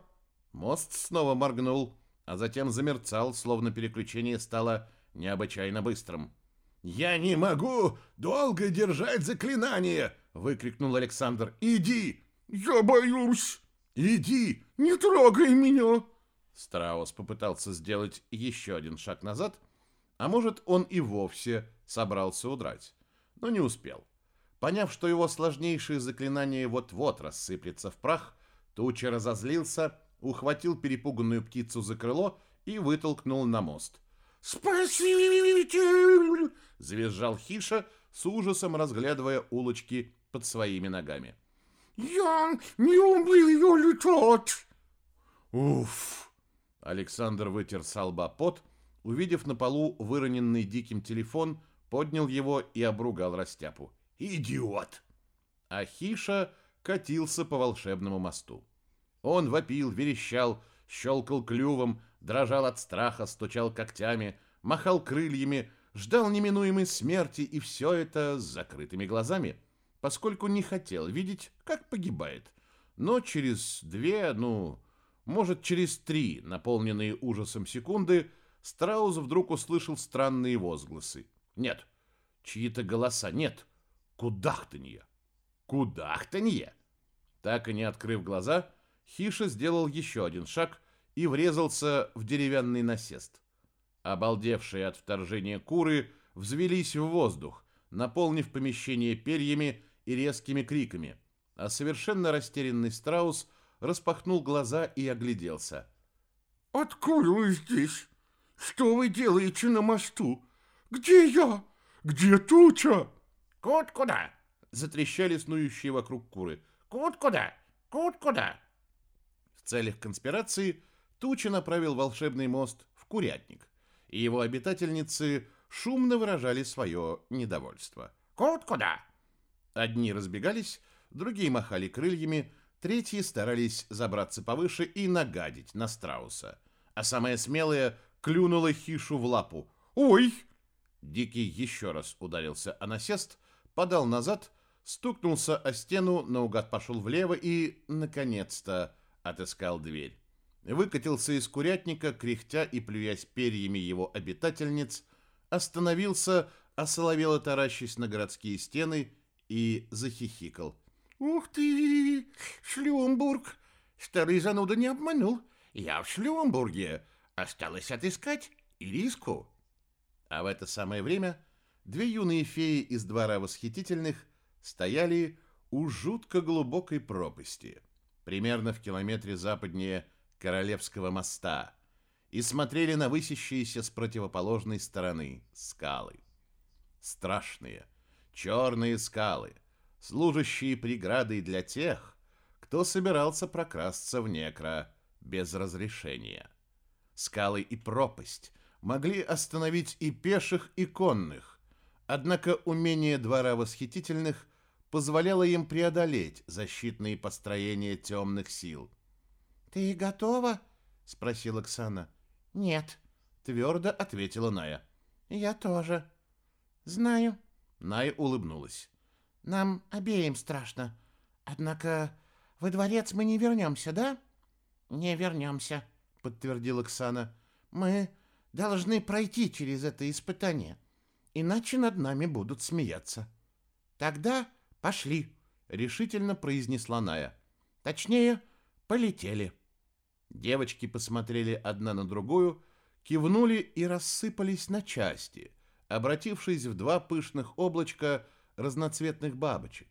Мост снова моргнул, а затем замерцал, словно переключение стало необычайно быстрым. «Я не могу долго держать заклинание!» — выкрикнул Александр. «Иди!» «Я боюсь!» «Иди!» «Не трогай меня!» Страус попытался сделать еще один шаг назад, а может, он и вовсе собрался удрать, но не успел. Поняв, что его сложнейшее заклинание вот-вот рассыплется в прах, Туча разозлился, ухватил перепуганную птицу за крыло и вытолкнул на мост. «Спасите!» — завизжал Хиша, с ужасом разглядывая улочки под своими ногами. «Я не умею летать!» «Уф!» Александр вытер с лба пот, увидев на полу выроненный диким телефон, поднял его и обругал растяпу. «Идиот!» А Хиша катился по волшебному мосту. Он вопил, верещал, щелкал клювом, дрожал от страха, стучал когтями, махал крыльями, ждал неминуемой смерти, и все это с закрытыми глазами, поскольку не хотел видеть, как погибает. Но через две, ну, может, через три, наполненные ужасом секунды, Страус вдруг услышал странные возгласы. Нет, чьи-то голоса, нет, кудахтанье. Кудахтанье! Так и не открыв глаза, Хиша сделал еще один шаг и врезался в деревянный насест. Обалдевшие от вторжения куры взвелись в воздух, наполнив помещение перьями и резкими криками, а совершенно растерянный страус распахнул глаза и огляделся. «Откуда вы здесь? Что вы делаете на мосту? Где я? Где туча?» «Кут куда?» — затрещали снующие вокруг куры. «Кут куда? Кут куда?» В целях конспирации Туча направил волшебный мост в Курятник, и его обитательницы шумно выражали свое недовольство. «Кут куда?» Одни разбегались, другие махали крыльями, третьи старались забраться повыше и нагадить на страуса. А самая смелая клюнула хишу в лапу. «Ой!» Дикий еще раз ударился о насест, подал назад, стукнулся о стену, наугад пошел влево и, наконец-то, отыскал дверь. Выкатился из курятника, кряхтя и плюясь перьями его обитательниц, остановился, осоловело таращась на городские стены и захихикал. «Ух ты, Шлюмбург! Старый зануда не обманул. Я в Шлюмбурге. Осталось отыскать Ириску». А в это самое время две юные феи из двора восхитительных стояли у жутко глубокой пропасти, примерно в километре западнее Королевского моста, и смотрели на высящиеся с противоположной стороны скалы. Страшные, черные скалы, служащие преградой для тех, кто собирался прокрасться в некро без разрешения. Скалы и пропасть могли остановить и пеших, и конных, однако умение двора восхитительных позволяло им преодолеть защитные построения темных сил. «Ты готова?» — спросила Оксана. «Нет», — твердо ответила Ная. «Я тоже». «Знаю». Ная улыбнулась. «Нам обеим страшно. Однако во дворец мы не вернемся, да?» «Не вернемся», — подтвердила Оксана. «Мы должны пройти через это испытание, иначе над нами будут смеяться. Тогда пошли, решительно произнесла Ная. Точнее, полетели. Девочки посмотрели одна на другую, кивнули и рассыпались на части, обратившись в два пышных облачка разноцветных бабочек.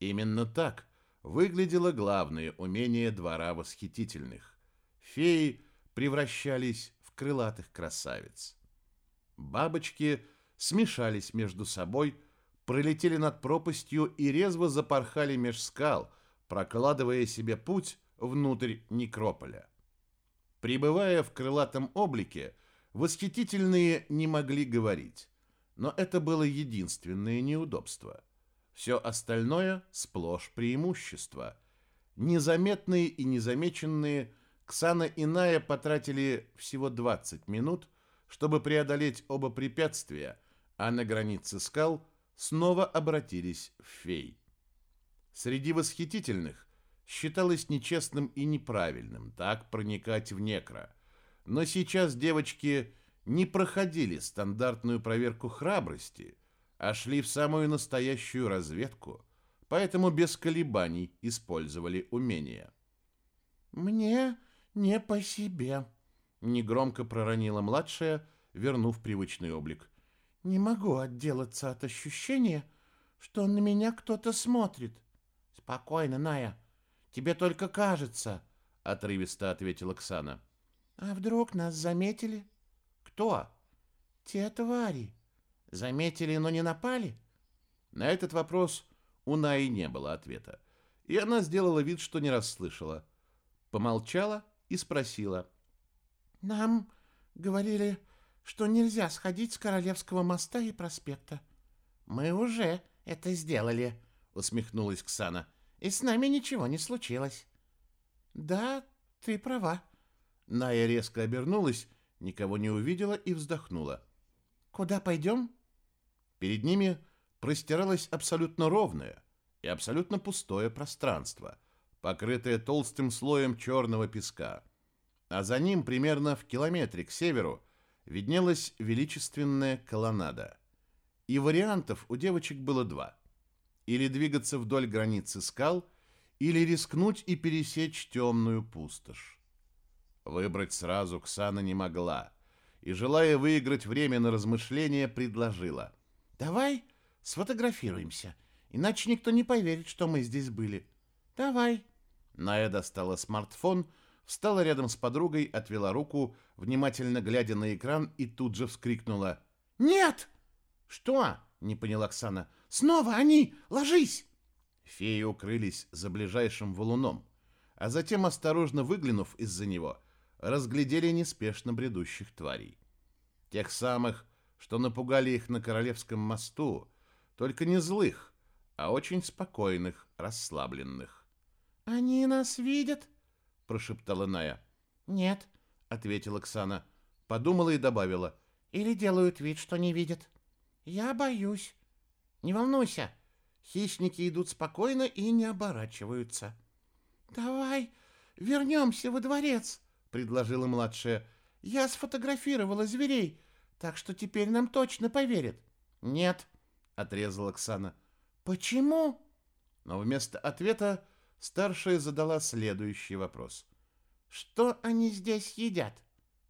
Именно так выглядело главное умение двора восхитительных. Феи превращались крылатых красавиц. Бабочки смешались между собой, пролетели над пропастью и резво запорхали меж скал, прокладывая себе путь внутрь некрополя. Прибывая в крылатом облике, восхитительные не могли говорить, но это было единственное неудобство. Все остальное сплошь преимущество. Незаметные и незамеченные Ксана и Ная потратили всего 20 минут, чтобы преодолеть оба препятствия, а на границе скал снова обратились в фей. Среди восхитительных считалось нечестным и неправильным так проникать в некро. Но сейчас девочки не проходили стандартную проверку храбрости, а шли в самую настоящую разведку, поэтому без колебаний использовали умения. «Мне не по себе», — негромко проронила младшая, вернув привычный облик. «Не могу отделаться от ощущения, что на меня кто-то смотрит». «Спокойно, Ная», Тебе только кажется, отрывисто ответила Оксана. А вдруг нас заметили? Кто? Те твари. Заметили, но не напали? На этот вопрос у Наи не было ответа, и она сделала вид, что не расслышала. Помолчала и спросила: "Нам говорили, что нельзя сходить с Королевского моста и проспекта. Мы уже это сделали", усмехнулась Ксана и с нами ничего не случилось. Да, ты права. Ная резко обернулась, никого не увидела и вздохнула. Куда пойдем? Перед ними простиралось абсолютно ровное и абсолютно пустое пространство, покрытое толстым слоем черного песка. А за ним, примерно в километре к северу, виднелась величественная колоннада. И вариантов у девочек было два или двигаться вдоль границы скал, или рискнуть и пересечь темную пустошь. Выбрать сразу Ксана не могла, и, желая выиграть время на размышления, предложила. «Давай сфотографируемся, иначе никто не поверит, что мы здесь были. Давай». Ная достала смартфон, встала рядом с подругой, отвела руку, внимательно глядя на экран, и тут же вскрикнула. «Нет!» «Что?» — не поняла Оксана. Снова они! Ложись!» Феи укрылись за ближайшим валуном, а затем, осторожно выглянув из-за него, разглядели неспешно бредущих тварей. Тех самых, что напугали их на Королевском мосту, только не злых, а очень спокойных, расслабленных. «Они нас видят?» — прошептала Ная. «Нет», — ответила Оксана. Подумала и добавила. «Или делают вид, что не видят. Я боюсь». Не волнуйся, хищники идут спокойно и не оборачиваются. Давай вернемся во дворец, предложила младшая. Я сфотографировала зверей, так что теперь нам точно поверят. Нет, отрезала Оксана. Почему? Но вместо ответа старшая задала следующий вопрос. Что они здесь едят?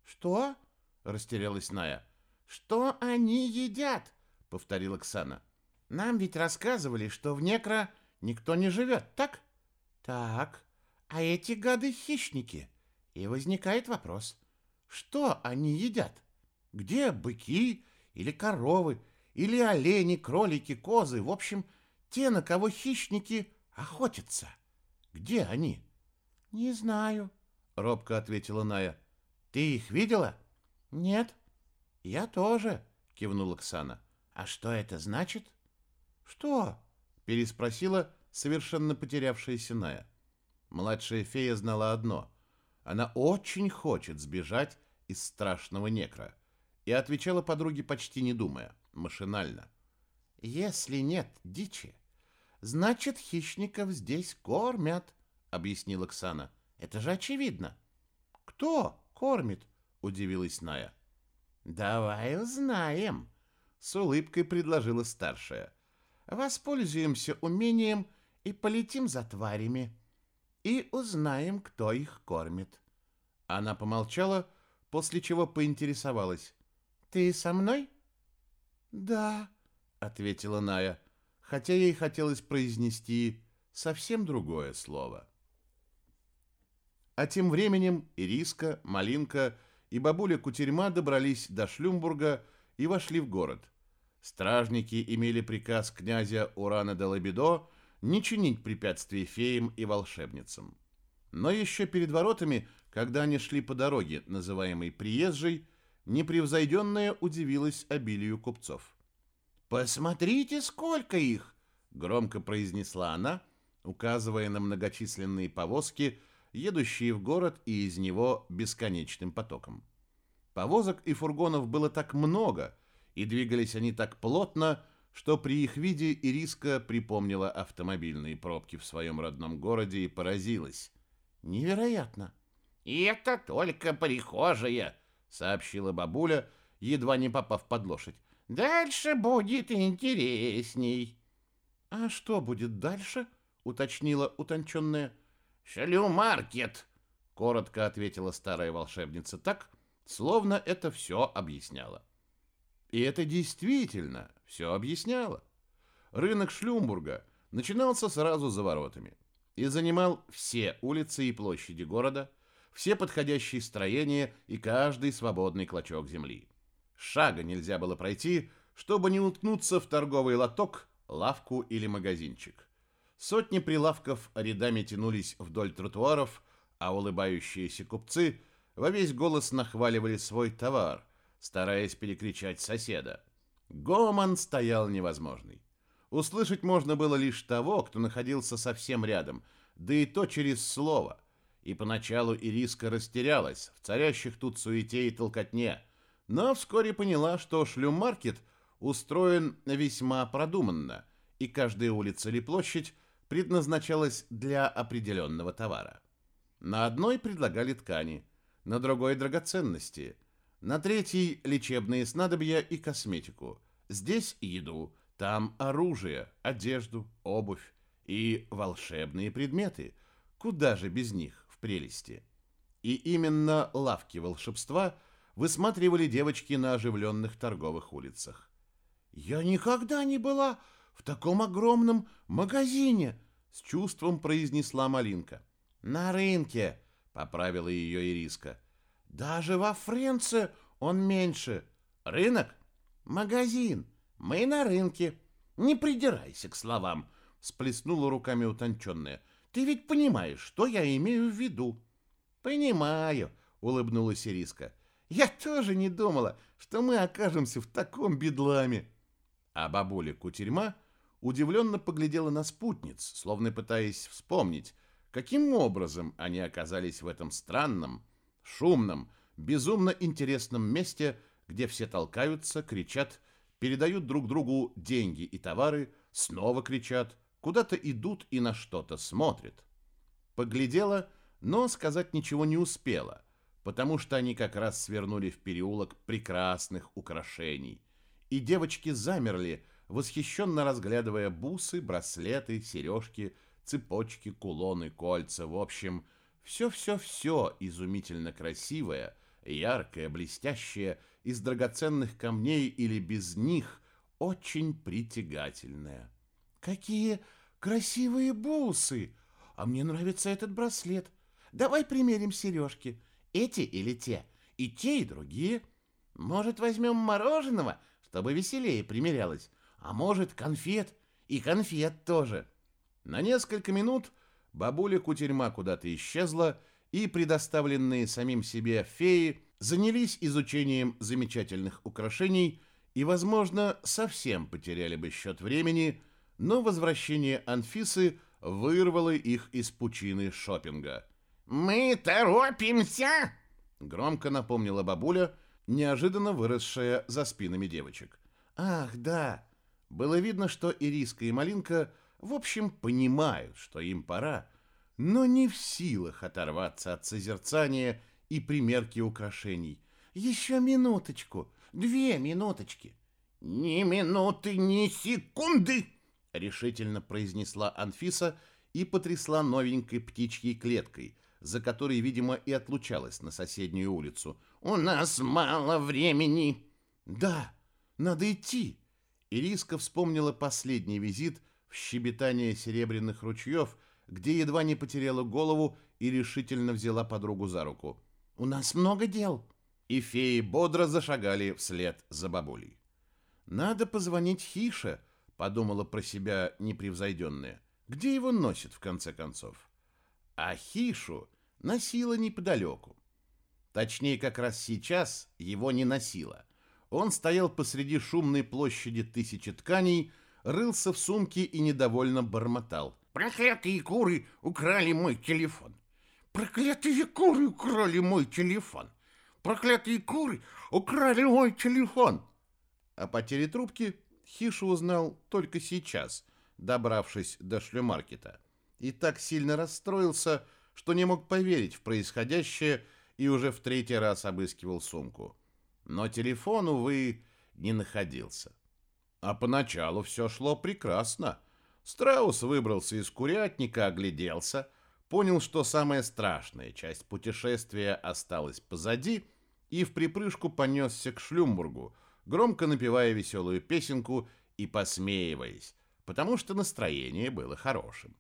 Что? растерялась Ная. Что они едят? повторила Оксана. Нам ведь рассказывали, что в Некро никто не живет, так? Так. А эти гады хищники. И возникает вопрос, что они едят? Где быки или коровы, или олени, кролики, козы, в общем, те, на кого хищники охотятся? Где они? Не знаю, робко ответила Ная. Ты их видела? Нет. Я тоже, кивнула Ксана. А что это значит? «Что?» — переспросила совершенно потерявшаяся Ная. Младшая фея знала одно. Она очень хочет сбежать из страшного некра. И отвечала подруге почти не думая, машинально. «Если нет дичи, значит, хищников здесь кормят», — объяснила Ксана. «Это же очевидно». «Кто кормит?» — удивилась Ная. Давай узнаем, с улыбкой предложила старшая. Воспользуемся умением и полетим за тварями. И узнаем, кто их кормит. Она помолчала, после чего поинтересовалась. «Ты со мной?» «Да», — ответила Ная, хотя ей хотелось произнести совсем другое слово. А тем временем Ириска, Малинка и бабуля Кутерьма добрались до Шлюмбурга и вошли в город. Стражники имели приказ князя Урана де Лабидо не чинить препятствий феям и волшебницам. Но еще перед воротами, когда они шли по дороге, называемой Приезжей, непревзойденная удивилась обилию купцов. «Посмотрите, сколько их!» — громко произнесла она, указывая на многочисленные повозки, едущие в город и из него бесконечным потоком. Повозок и фургонов было так много, и двигались они так плотно, что при их виде Ириска припомнила автомобильные пробки в своем родном городе и поразилась. «Невероятно!» «И это только прихожая!» — сообщила бабуля, едва не попав под лошадь. «Дальше будет интересней». «А что будет дальше?» — уточнила утонченная. «Шлю-маркет», — коротко ответила старая волшебница так, словно это все объясняло. И это действительно все объясняло. Рынок Шлюмбурга начинался сразу за воротами и занимал все улицы и площади города, все подходящие строения и каждый свободный клочок земли. Шага нельзя было пройти, чтобы не уткнуться в торговый лоток, лавку или магазинчик. Сотни прилавков рядами тянулись вдоль тротуаров, а улыбающиеся купцы во весь голос нахваливали свой товар, стараясь перекричать соседа. Гомон стоял невозможный. Услышать можно было лишь того, кто находился совсем рядом, да и то через слово. И поначалу Ириска растерялась в царящих тут суете и толкотне, но вскоре поняла, что шлюмаркет устроен весьма продуманно, и каждая улица или площадь предназначалась для определенного товара. На одной предлагали ткани, на другой – драгоценности, на третьей – лечебные снадобья и косметику. Здесь – еду, там – оружие, одежду, обувь и волшебные предметы. Куда же без них в прелести? И именно лавки волшебства высматривали девочки на оживленных торговых улицах. «Я никогда не была в таком огромном магазине!» С чувством произнесла Малинка. «На рынке!» — поправила ее Ириска. «Даже во Френце он меньше. Рынок? Магазин. Мы на рынке. Не придирайся к словам!» — сплеснула руками утонченная. «Ты ведь понимаешь, что я имею в виду?» «Понимаю», — улыбнулась Ириска. «Я тоже не думала, что мы окажемся в таком бедламе». А бабуля Кутерьма удивленно поглядела на спутниц, словно пытаясь вспомнить, каким образом они оказались в этом странном, шумном, безумно интересном месте, где все толкаются, кричат, передают друг другу деньги и товары, снова кричат, куда-то идут и на что-то смотрят. Поглядела, но сказать ничего не успела, потому что они как раз свернули в переулок прекрасных украшений, и девочки замерли, восхищенно разглядывая бусы, браслеты, сережки, цепочки, кулоны, кольца, в общем, все-все-все изумительно красивое, яркое, блестящее, из драгоценных камней или без них, очень притягательное. «Какие красивые бусы! А мне нравится этот браслет. Давай примерим сережки. Эти или те? И те, и другие. Может, возьмем мороженого, чтобы веселее примерялось? А может, конфет? И конфет тоже. На несколько минут бабуля Кутерьма куда-то исчезла, и предоставленные самим себе феи занялись изучением замечательных украшений и, возможно, совсем потеряли бы счет времени, но возвращение Анфисы вырвало их из пучины шопинга. «Мы торопимся!» — громко напомнила бабуля, неожиданно выросшая за спинами девочек. «Ах, да!» Было видно, что Ириска и Малинка, в общем, понимают, что им пора, но не в силах оторваться от созерцания и примерки украшений. «Еще минуточку. Две минуточки. Ни минуты, ни секунды, решительно произнесла Анфиса и потрясла новенькой птичьей клеткой, за которой, видимо, и отлучалась на соседнюю улицу. У нас мало времени. Да, надо идти. Ириска вспомнила последний визит в щебетание серебряных ручьев, где едва не потеряла голову и решительно взяла подругу за руку. «У нас много дел!» И феи бодро зашагали вслед за бабулей. «Надо позвонить Хише», — подумала про себя непревзойденная. «Где его носит, в конце концов?» А Хишу носила неподалеку. Точнее, как раз сейчас его не носило. Он стоял посреди шумной площади тысячи тканей, рылся в сумке и недовольно бормотал. «Проклятые куры украли мой телефон! Проклятые куры украли мой телефон! Проклятые куры украли мой телефон!» О потере трубки Хиша узнал только сейчас, добравшись до шлемаркета, и так сильно расстроился, что не мог поверить в происходящее и уже в третий раз обыскивал сумку. Но телефон, увы, не находился. А поначалу все шло прекрасно. Страус выбрался из курятника, огляделся, понял, что самая страшная часть путешествия осталась позади, и в припрыжку понесся к Шлюмбургу, громко напевая веселую песенку и посмеиваясь, потому что настроение было хорошим.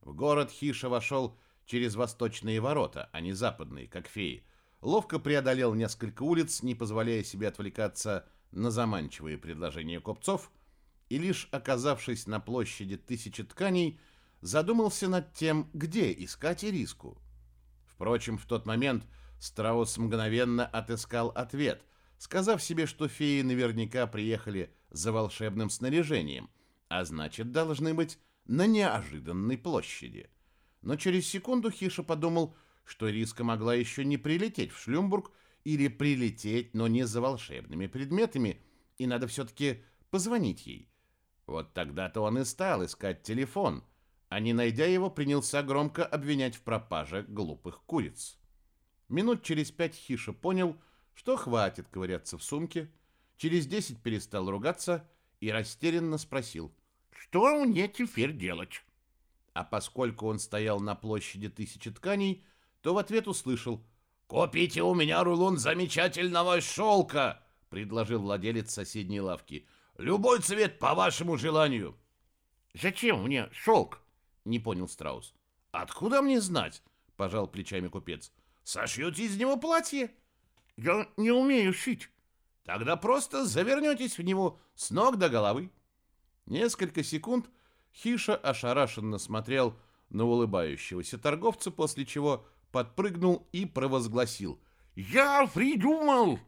В город Хиша вошел через восточные ворота, а не западные, как феи, ловко преодолел несколько улиц, не позволяя себе отвлекаться на заманчивые предложения купцов, и лишь оказавшись на площади тысячи тканей, задумался над тем, где искать ириску. Впрочем, в тот момент Страус мгновенно отыскал ответ, сказав себе, что феи наверняка приехали за волшебным снаряжением, а значит, должны быть на неожиданной площади. Но через секунду Хиша подумал, что Риска могла еще не прилететь в Шлюмбург или прилететь, но не за волшебными предметами, и надо все-таки позвонить ей. Вот тогда-то он и стал искать телефон, а не найдя его, принялся громко обвинять в пропаже глупых куриц. Минут через пять Хиша понял, что хватит ковыряться в сумке, через десять перестал ругаться и растерянно спросил, «Что мне теперь делать?» А поскольку он стоял на площади тысячи тканей, то в ответ услышал «Купите у меня рулон замечательного шелка!» — предложил владелец соседней лавки. «Любой цвет по вашему желанию». «Зачем мне шелк?» — не понял Страус. «Откуда мне знать?» — пожал плечами купец. «Сошьете из него платье?» «Я не умею шить». «Тогда просто завернетесь в него с ног до головы». Несколько секунд Хиша ошарашенно смотрел на улыбающегося торговца, после чего подпрыгнул и провозгласил. «Я придумал!»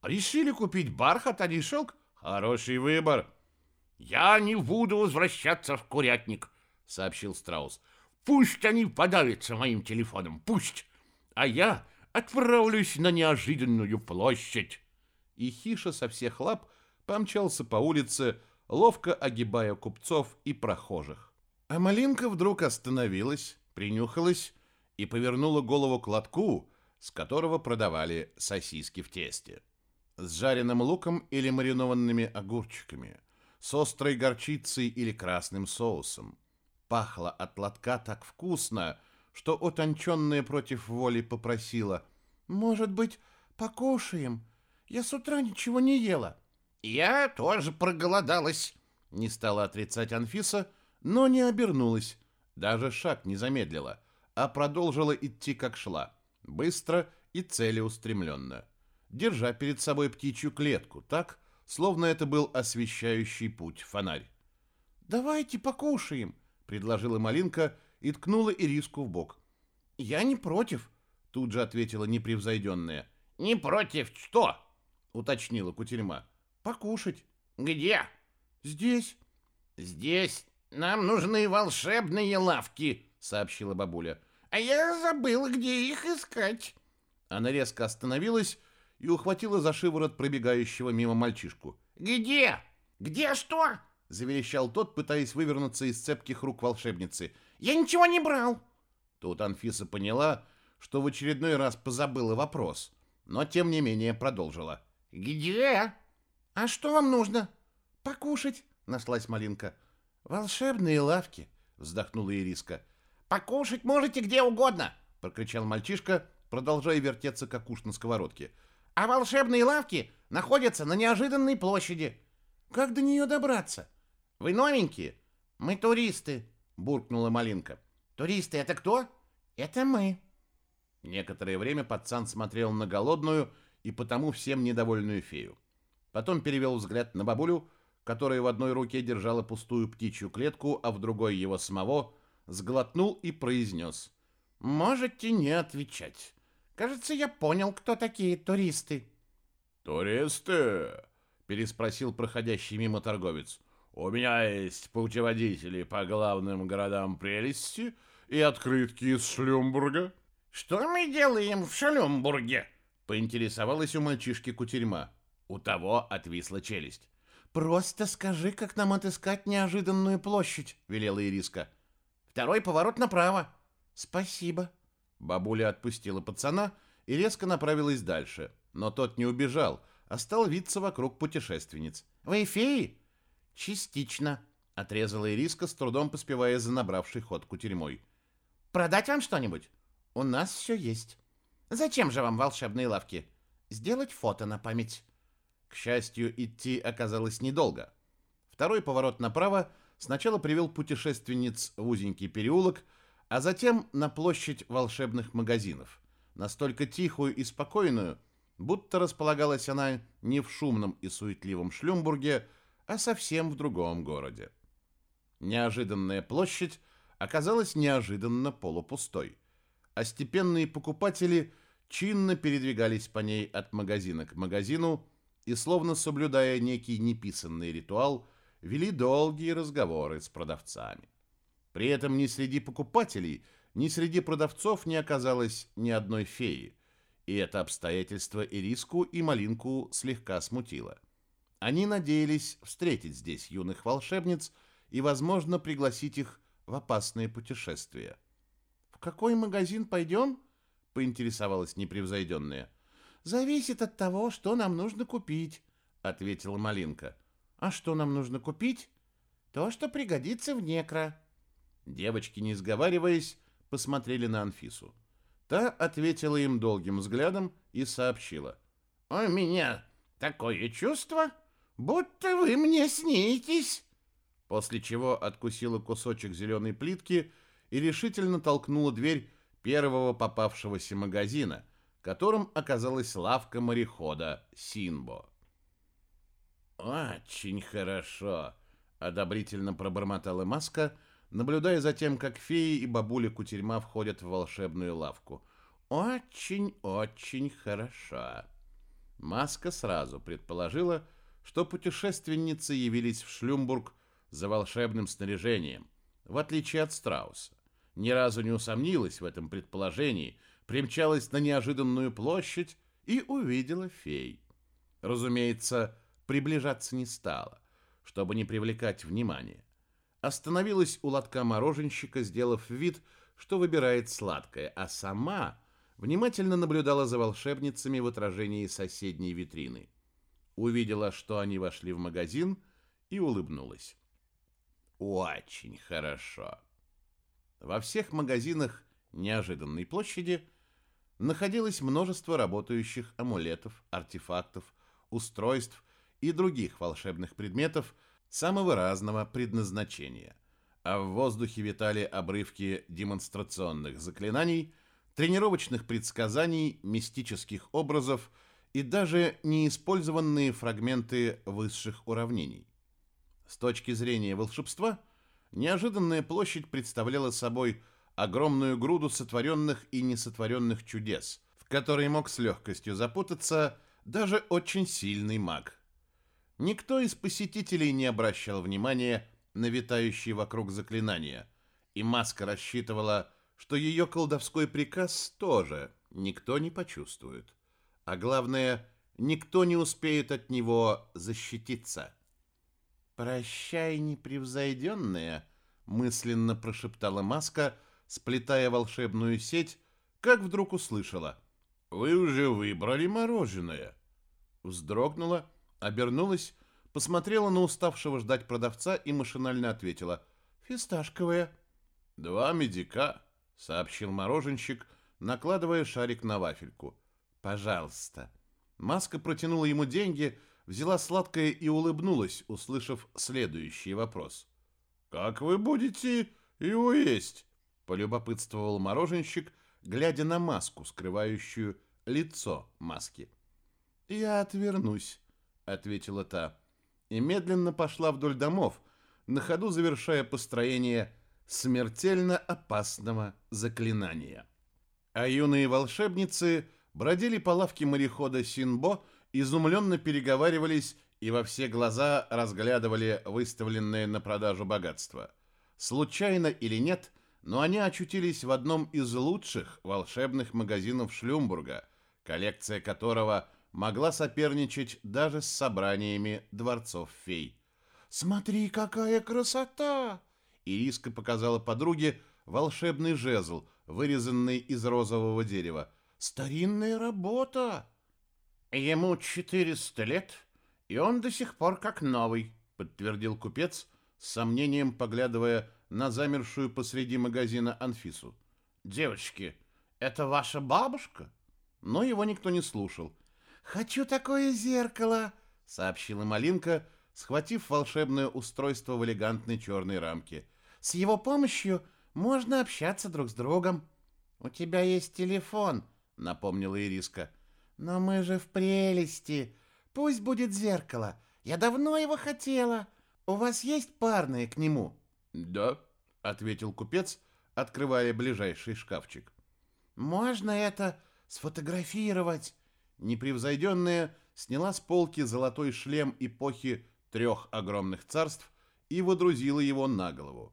«Решили купить бархат, а не шелк? Хороший выбор!» «Я не буду возвращаться в курятник», — сообщил Страус. «Пусть они подавятся моим телефоном, пусть! А я отправлюсь на неожиданную площадь!» И Хиша со всех лап помчался по улице, ловко огибая купцов и прохожих. А Малинка вдруг остановилась, принюхалась и повернула голову к лотку, с которого продавали сосиски в тесте. С жареным луком или маринованными огурчиками, с острой горчицей или красным соусом. Пахло от лотка так вкусно, что утонченная против воли попросила «Может быть, покушаем? Я с утра ничего не ела». «Я тоже проголодалась», — не стала отрицать Анфиса, но не обернулась, даже шаг не замедлила — а продолжила идти как шла, быстро и целеустремленно, держа перед собой птичью клетку так, словно это был освещающий путь фонарь. «Давайте покушаем», — предложила Малинка и ткнула Ириску в бок. «Я не против», — тут же ответила непревзойденная. «Не против что?» — уточнила Кутерьма. «Покушать». «Где?» «Здесь». «Здесь нам нужны волшебные лавки», сообщила бабуля. А я забыла, где их искать. Она резко остановилась и ухватила за шиворот пробегающего мимо мальчишку. Где? Где что? заверещал тот, пытаясь вывернуться из цепких рук волшебницы. Я ничего не брал. Тут Анфиса поняла, что в очередной раз позабыла вопрос, но тем не менее продолжила. Где? А что вам нужно? Покушать, нашлась Малинка. Волшебные лавки, вздохнула Ириска. Покушать можете где угодно, прокричал мальчишка, продолжая вертеться как уж на сковородке. А волшебные лавки находятся на неожиданной площади. Как до нее добраться? Вы новенькие? Мы туристы, буркнула Малинка. Туристы это кто? Это мы. Некоторое время пацан смотрел на голодную и потому всем недовольную фею. Потом перевел взгляд на бабулю, которая в одной руке держала пустую птичью клетку, а в другой его самого, сглотнул и произнес. «Можете не отвечать. Кажется, я понял, кто такие туристы». «Туристы?» — переспросил проходящий мимо торговец. «У меня есть путеводители по главным городам прелести и открытки из Шлюмбурга». «Что мы делаем в Шлюмбурге?» — поинтересовалась у мальчишки кутерьма. У того отвисла челюсть. «Просто скажи, как нам отыскать неожиданную площадь», — велела Ириска. «Второй поворот направо». «Спасибо». Бабуля отпустила пацана и резко направилась дальше, но тот не убежал, а стал виться вокруг путешественниц. «Вы феи?» «Частично», — отрезала Ириска, с трудом поспевая за набравшей ход кутерьмой. «Продать вам что-нибудь?» «У нас все есть». «Зачем же вам волшебные лавки?» «Сделать фото на память». К счастью, идти оказалось недолго. Второй поворот направо сначала привел путешественниц в узенький переулок, а затем на площадь волшебных магазинов, настолько тихую и спокойную, будто располагалась она не в шумном и суетливом Шлюмбурге, а совсем в другом городе. Неожиданная площадь оказалась неожиданно полупустой, а степенные покупатели чинно передвигались по ней от магазина к магазину, и, словно соблюдая некий неписанный ритуал, вели долгие разговоры с продавцами. При этом ни среди покупателей, ни среди продавцов не оказалось ни одной феи, и это обстоятельство Ириску и Малинку слегка смутило. Они надеялись встретить здесь юных волшебниц и, возможно, пригласить их в опасное путешествие. «В какой магазин пойдем?» — поинтересовалась непревзойденная. — зависит от того, что нам нужно купить», — ответила Малинка. «А что нам нужно купить?» «То, что пригодится в некро». Девочки, не сговариваясь, посмотрели на Анфису. Та ответила им долгим взглядом и сообщила. «У меня такое чувство, будто вы мне снитесь». После чего откусила кусочек зеленой плитки и решительно толкнула дверь первого попавшегося магазина — которым оказалась лавка морехода Синбо. «Очень хорошо», — одобрительно пробормотала Маска, наблюдая за тем, как феи и бабуля Кутерьма входят в волшебную лавку. «Очень-очень хорошо». Маска сразу предположила, что путешественницы явились в Шлюмбург за волшебным снаряжением, в отличие от Страуса. Ни разу не усомнилась в этом предположении — примчалась на неожиданную площадь и увидела фей. Разумеется, приближаться не стала, чтобы не привлекать внимания. Остановилась у лотка мороженщика, сделав вид, что выбирает сладкое, а сама внимательно наблюдала за волшебницами в отражении соседней витрины. Увидела, что они вошли в магазин и улыбнулась. Очень хорошо. Во всех магазинах неожиданной площади находилось множество работающих амулетов, артефактов, устройств и других волшебных предметов самого разного предназначения. А в воздухе витали обрывки демонстрационных заклинаний, тренировочных предсказаний, мистических образов и даже неиспользованные фрагменты высших уравнений. С точки зрения волшебства, неожиданная площадь представляла собой огромную груду сотворенных и несотворенных чудес, в которые мог с легкостью запутаться даже очень сильный маг. Никто из посетителей не обращал внимания на витающие вокруг заклинания, и маска рассчитывала, что ее колдовской приказ тоже никто не почувствует. А главное, никто не успеет от него защититься. «Прощай, непревзойденная», — мысленно прошептала маска — сплетая волшебную сеть, как вдруг услышала. «Вы уже выбрали мороженое?» Вздрогнула, обернулась, посмотрела на уставшего ждать продавца и машинально ответила «Фисташковая». «Два медика», — сообщил мороженщик, накладывая шарик на вафельку. «Пожалуйста». Маска протянула ему деньги, взяла сладкое и улыбнулась, услышав следующий вопрос. «Как вы будете его есть?» — полюбопытствовал мороженщик, глядя на маску, скрывающую лицо маски. «Я отвернусь», — ответила та, и медленно пошла вдоль домов, на ходу завершая построение смертельно опасного заклинания. А юные волшебницы бродили по лавке морехода Синбо, изумленно переговаривались и во все глаза разглядывали выставленное на продажу богатство. Случайно или нет, но они очутились в одном из лучших волшебных магазинов Шлюмбурга, коллекция которого могла соперничать даже с собраниями дворцов фей. «Смотри, какая красота!» Ириска показала подруге волшебный жезл, вырезанный из розового дерева. «Старинная работа!» «Ему 400 лет, и он до сих пор как новый», — подтвердил купец, с сомнением поглядывая на замершую посреди магазина Анфису. «Девочки, это ваша бабушка?» Но его никто не слушал. «Хочу такое зеркало!» — сообщила Малинка, схватив волшебное устройство в элегантной черной рамке. «С его помощью можно общаться друг с другом». «У тебя есть телефон», — напомнила Ириска. «Но мы же в прелести. Пусть будет зеркало. Я давно его хотела. У вас есть парные к нему?» «Да», — ответил купец, открывая ближайший шкафчик. «Можно это сфотографировать?» Непревзойденная сняла с полки золотой шлем эпохи трех огромных царств и водрузила его на голову.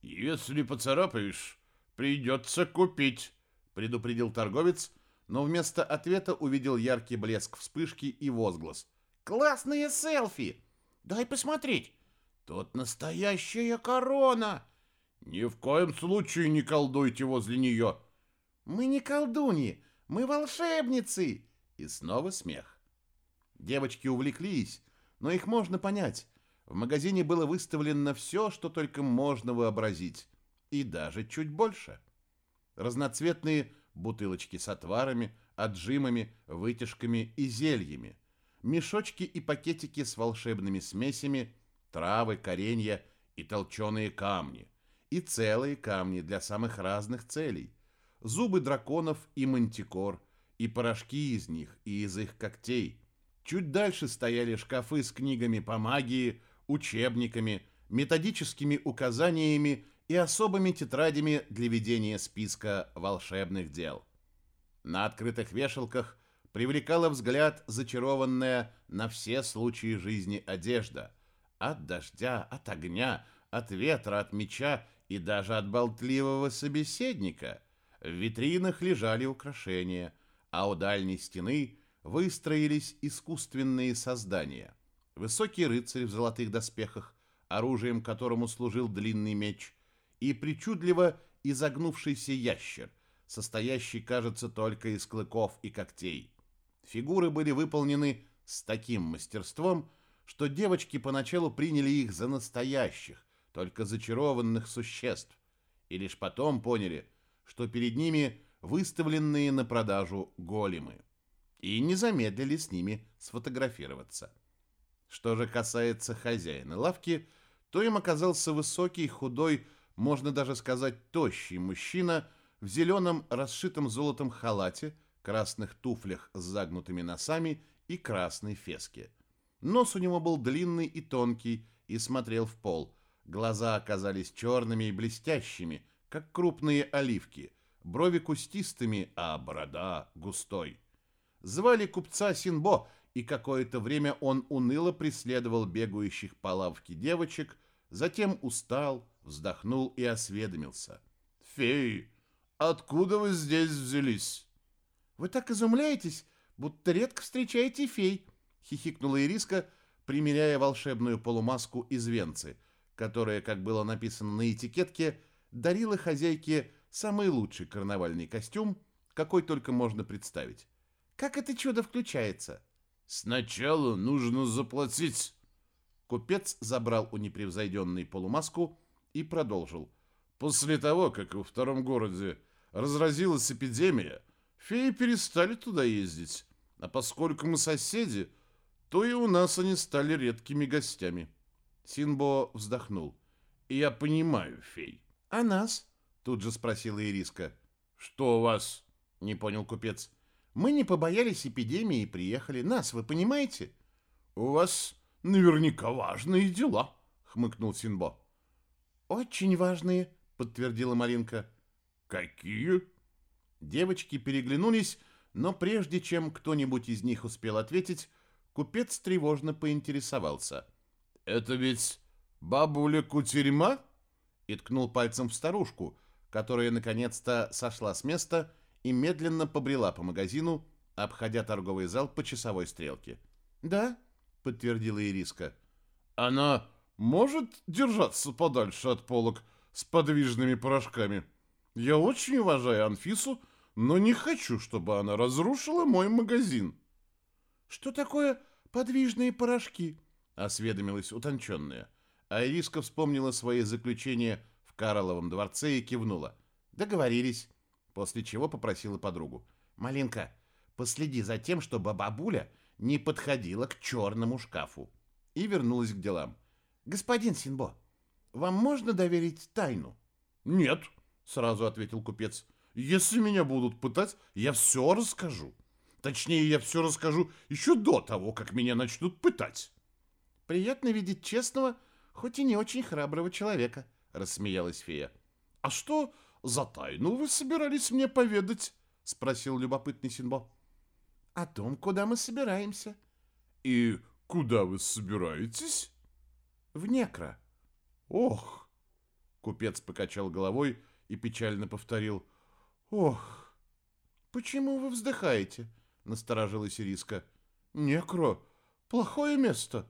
«Если поцарапаешь, придется купить», — предупредил торговец, но вместо ответа увидел яркий блеск вспышки и возглас. «Классные селфи! Дай посмотреть! Тут настоящая корона!» «Ни в коем случае не колдуйте возле нее!» «Мы не колдуньи, мы волшебницы!» И снова смех. Девочки увлеклись, но их можно понять. В магазине было выставлено все, что только можно вообразить, и даже чуть больше. Разноцветные бутылочки с отварами, отжимами, вытяжками и зельями, мешочки и пакетики с волшебными смесями, травы, коренья и толченые камни, и целые камни для самых разных целей, зубы драконов и мантикор, и порошки из них, и из их когтей. Чуть дальше стояли шкафы с книгами по магии, учебниками, методическими указаниями и особыми тетрадями для ведения списка волшебных дел. На открытых вешалках привлекала взгляд зачарованная на все случаи жизни одежда. От дождя, от огня, от ветра, от меча и даже от болтливого собеседника. В витринах лежали украшения, а у дальней стены выстроились искусственные создания. Высокий рыцарь в золотых доспехах, оружием которому служил длинный меч, и причудливо изогнувшийся ящер, состоящий, кажется, только из клыков и когтей. Фигуры были выполнены с таким мастерством, что девочки поначалу приняли их за настоящих, только зачарованных существ, и лишь потом поняли, что перед ними выставленные на продажу големы, и не замедлили с ними сфотографироваться. Что же касается хозяина лавки, то им оказался высокий, худой, можно даже сказать тощий мужчина в зеленом расшитом золотом халате, красных туфлях с загнутыми носами и красной феске. Нос у него был длинный и тонкий и смотрел в пол. Глаза оказались черными и блестящими, как крупные оливки, брови кустистыми, а борода густой. Звали купца Синбо, и какое-то время он уныло преследовал бегающих по лавке девочек, затем устал, вздохнул и осведомился. «Феи, откуда вы здесь взялись?» «Вы так изумляетесь, будто редко встречаете фей», — хихикнула Ириска, примеряя волшебную полумаску из венцы, которая, как было написано на этикетке, дарила хозяйке самый лучший карнавальный костюм, какой только можно представить. «Как это чудо включается?» Сначала нужно заплатить. Купец забрал у непревзойденной полумаску и продолжил. После того, как во втором городе разразилась эпидемия, феи перестали туда ездить. А поскольку мы соседи, то и у нас они стали редкими гостями. Синбо вздохнул. Я понимаю, фей. А нас? Тут же спросила Ириска. Что у вас? Не понял купец. Мы не побоялись эпидемии и приехали. Нас, вы понимаете? У вас наверняка важные дела, хмыкнул Синбо. Очень важные, подтвердила Маринка. Какие? Девочки переглянулись, но прежде чем кто-нибудь из них успел ответить, купец тревожно поинтересовался. «Это ведь бабуля Кутерьма?» и ткнул пальцем в старушку, которая наконец-то сошла с места и медленно побрела по магазину, обходя торговый зал по часовой стрелке. «Да», — подтвердила Ириска. «Она может держаться подальше от полок с подвижными порошками? Я очень уважаю Анфису, но не хочу, чтобы она разрушила мой магазин». «Что такое подвижные порошки?» — осведомилась утонченная. А Ириска вспомнила свои заключения в Карловом дворце и кивнула. «Договорились» после чего попросила подругу. «Малинка, последи за тем, чтобы бабуля не подходила к черному шкафу». И вернулась к делам. «Господин Синбо, вам можно доверить тайну?» «Нет», — сразу ответил купец. «Если меня будут пытать, я все расскажу. Точнее, я все расскажу еще до того, как меня начнут пытать». «Приятно видеть честного, хоть и не очень храброго человека», — рассмеялась фея. «А что за тайну вы собирались мне поведать?» — спросил любопытный Синбо. «О том, куда мы собираемся». «И куда вы собираетесь?» «В Некро». «Ох!» — купец покачал головой и печально повторил. «Ох!» «Почему вы вздыхаете?» — насторожилась Ириска. «Некро — плохое место».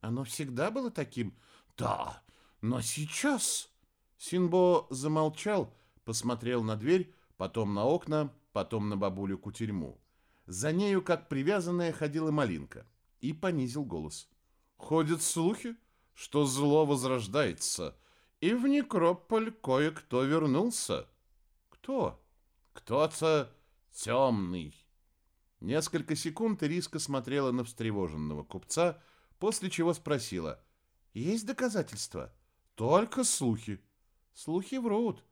«Оно всегда было таким?» «Да, но сейчас...» Синбо замолчал, посмотрел на дверь, потом на окна, потом на бабулю кутерьму. За нею, как привязанная, ходила малинка и понизил голос. «Ходят слухи, что зло возрождается, и в некрополь кое-кто вернулся». «Кто?» «Кто-то темный». Несколько секунд Ириска смотрела на встревоженного купца, после чего спросила. «Есть доказательства?» «Только слухи». «Слухи врут».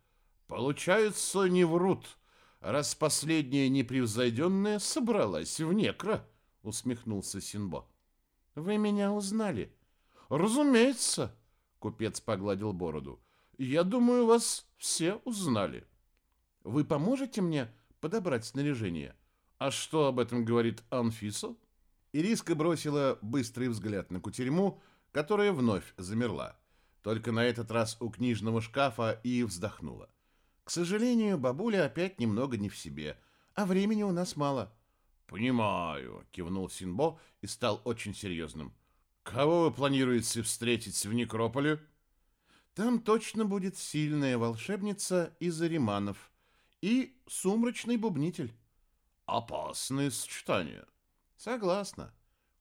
Получается, не врут, раз последняя непревзойденная собралась в некро, усмехнулся Синбо. Вы меня узнали? Разумеется, купец погладил бороду. Я думаю, вас все узнали. Вы поможете мне подобрать снаряжение? А что об этом говорит Анфиса? Ириска бросила быстрый взгляд на кутерьму, которая вновь замерла. Только на этот раз у книжного шкафа и вздохнула. К сожалению, бабуля опять немного не в себе, а времени у нас мало. Понимаю, кивнул Синбо и стал очень серьезным. Кого вы планируете встретить в некрополе? Там точно будет сильная волшебница из Ариманов и сумрачный бубнитель. Опасное сочетание. Согласна.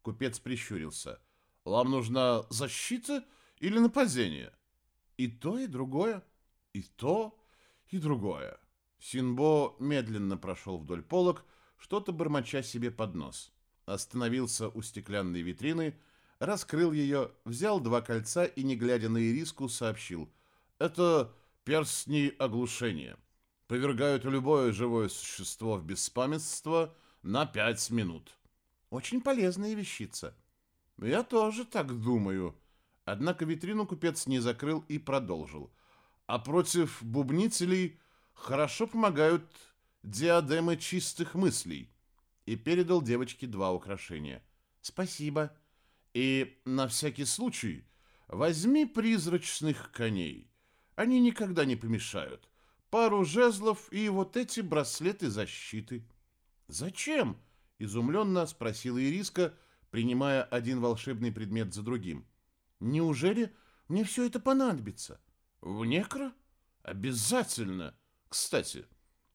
Купец прищурился. Вам нужна защита или нападение? И то, и другое. И то, и другое. Синбо медленно прошел вдоль полок, что-то бормоча себе под нос. Остановился у стеклянной витрины, раскрыл ее, взял два кольца и, не глядя на ириску, сообщил. «Это перстни оглушения. Повергают любое живое существо в беспамятство на пять минут». «Очень полезная вещица». «Я тоже так думаю». Однако витрину купец не закрыл и продолжил а против бубнителей хорошо помогают диадемы чистых мыслей. И передал девочке два украшения. Спасибо. И на всякий случай возьми призрачных коней. Они никогда не помешают. Пару жезлов и вот эти браслеты защиты. Зачем? Изумленно спросила Ириска, принимая один волшебный предмет за другим. Неужели мне все это понадобится? В некро? Обязательно. Кстати,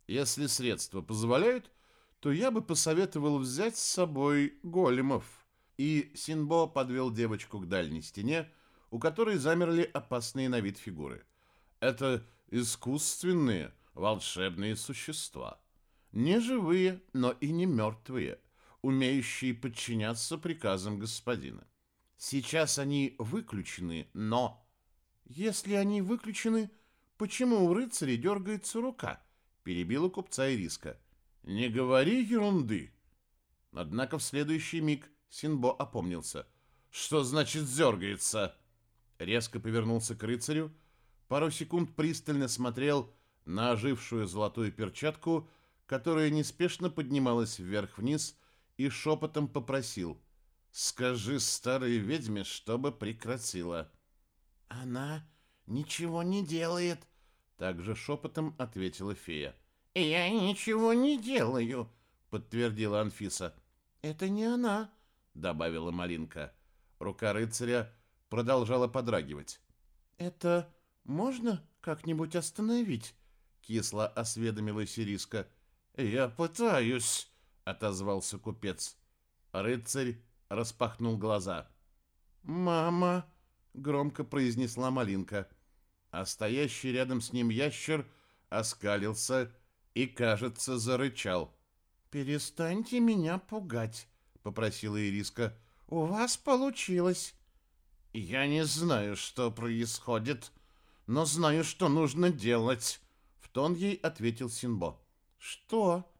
если средства позволяют, то я бы посоветовал взять с собой големов. И Синбо подвел девочку к дальней стене, у которой замерли опасные на вид фигуры. Это искусственные, волшебные существа. Не живые, но и не мертвые, умеющие подчиняться приказам господина. Сейчас они выключены, но... Если они выключены, почему у рыцаря дергается рука? Перебила купца Ириска. Не говори ерунды. Однако в следующий миг Синбо опомнился. Что значит зергается? Резко повернулся к рыцарю, пару секунд пристально смотрел на ожившую золотую перчатку, которая неспешно поднималась вверх-вниз, и шепотом попросил «Скажи старой ведьме, чтобы прекратила». «Она ничего не делает», — также шепотом ответила фея. «Я ничего не делаю», — подтвердила Анфиса. «Это не она», — добавила Малинка. Рука рыцаря продолжала подрагивать. «Это можно как-нибудь остановить?» — кисло осведомилась Ириска. «Я пытаюсь», — отозвался купец. Рыцарь распахнул глаза. «Мама!» — громко произнесла Малинка. А стоящий рядом с ним ящер оскалился и, кажется, зарычал. «Перестаньте меня пугать», — попросила Ириска. «У вас получилось». «Я не знаю, что происходит, но знаю, что нужно делать», — в тон ей ответил Синбо. «Что?»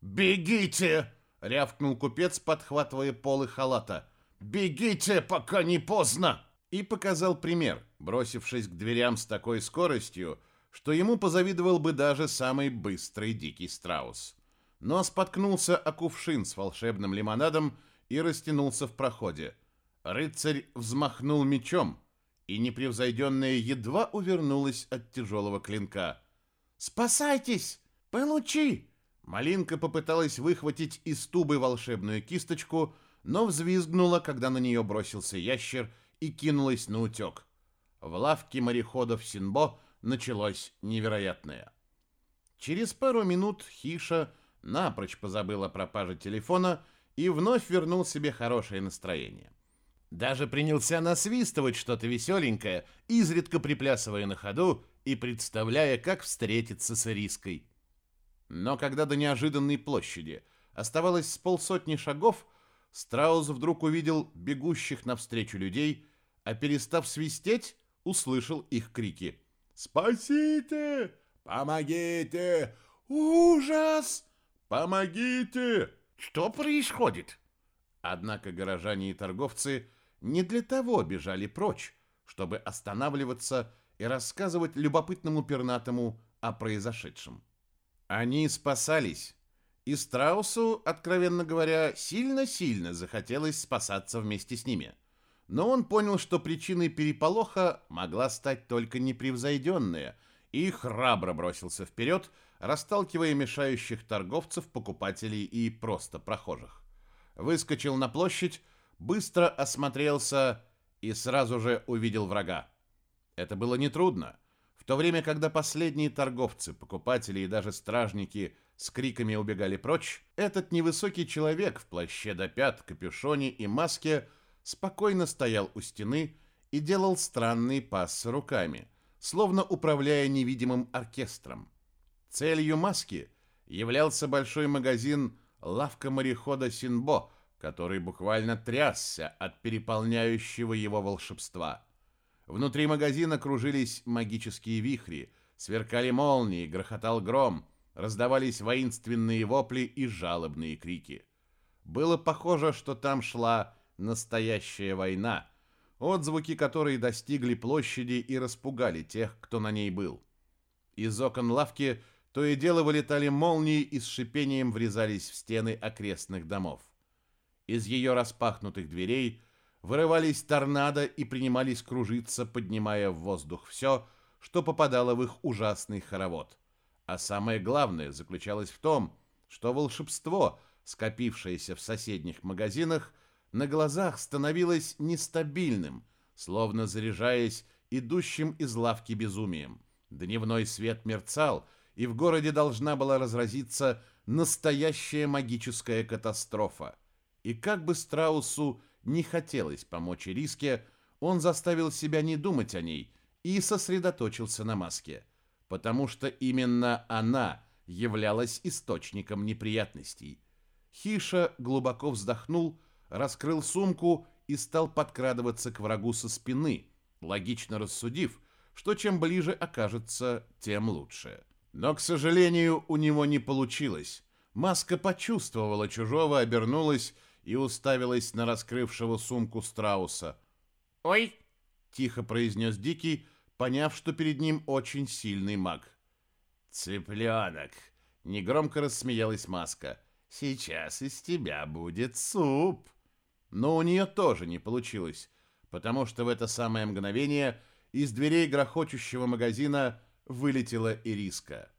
«Бегите!» — рявкнул купец, подхватывая полы халата. «Бегите, пока не поздно!» И показал пример, бросившись к дверям с такой скоростью, что ему позавидовал бы даже самый быстрый дикий страус. Но споткнулся о кувшин с волшебным лимонадом и растянулся в проходе. Рыцарь взмахнул мечом, и непревзойденная едва увернулась от тяжелого клинка. «Спасайтесь! Получи!» Малинка попыталась выхватить из тубы волшебную кисточку, но взвизгнула, когда на нее бросился ящер и кинулась на утек. В лавке мореходов Синбо началось невероятное. Через пару минут Хиша напрочь позабыл о пропаже телефона и вновь вернул себе хорошее настроение. Даже принялся насвистывать что-то веселенькое, изредка приплясывая на ходу и представляя, как встретиться с Ириской. Но когда до неожиданной площади оставалось с полсотни шагов, Страус вдруг увидел бегущих навстречу людей, а перестав свистеть, услышал их крики. «Спасите! Помогите! Ужас! Помогите! Что происходит?» Однако горожане и торговцы не для того бежали прочь, чтобы останавливаться и рассказывать любопытному пернатому о произошедшем. Они спасались, и Страусу, откровенно говоря, сильно-сильно захотелось спасаться вместе с ними. Но он понял, что причиной переполоха могла стать только непревзойденная, и храбро бросился вперед, расталкивая мешающих торговцев, покупателей и просто прохожих. Выскочил на площадь, быстро осмотрелся и сразу же увидел врага. Это было нетрудно. В то время, когда последние торговцы, покупатели и даже стражники с криками убегали прочь, этот невысокий человек в плаще до пят, капюшоне и маске спокойно стоял у стены и делал странные пассы руками, словно управляя невидимым оркестром. Целью маски являлся большой магазин «Лавка морехода Синбо», который буквально трясся от переполняющего его волшебства. Внутри магазина кружились магические вихри, сверкали молнии, грохотал гром, раздавались воинственные вопли и жалобные крики. Было похоже, что там шла настоящая война, отзвуки которой достигли площади и распугали тех, кто на ней был. Из окон лавки то и дело вылетали молнии и с шипением врезались в стены окрестных домов. Из ее распахнутых дверей вырывались торнадо и принимались кружиться, поднимая в воздух все, что попадало в их ужасный хоровод. А самое главное заключалось в том, что волшебство, скопившееся в соседних магазинах, на глазах становилось нестабильным, словно заряжаясь идущим из лавки безумием. Дневной свет мерцал, и в городе должна была разразиться настоящая магическая катастрофа. И как бы Страусу не хотелось помочь Ириске, он заставил себя не думать о ней и сосредоточился на маске, потому что именно она являлась источником неприятностей. Хиша глубоко вздохнул, раскрыл сумку и стал подкрадываться к врагу со спины, логично рассудив, что чем ближе окажется, тем лучше. Но, к сожалению, у него не получилось. Маска почувствовала чужого, обернулась и уставилась на раскрывшего сумку страуса. «Ой!» — тихо произнес Дикий, поняв, что перед ним очень сильный маг. «Цыпленок!» — негромко рассмеялась Маска. «Сейчас из тебя будет суп!» Но у нее тоже не получилось, потому что в это самое мгновение из дверей грохочущего магазина вылетела Ириска.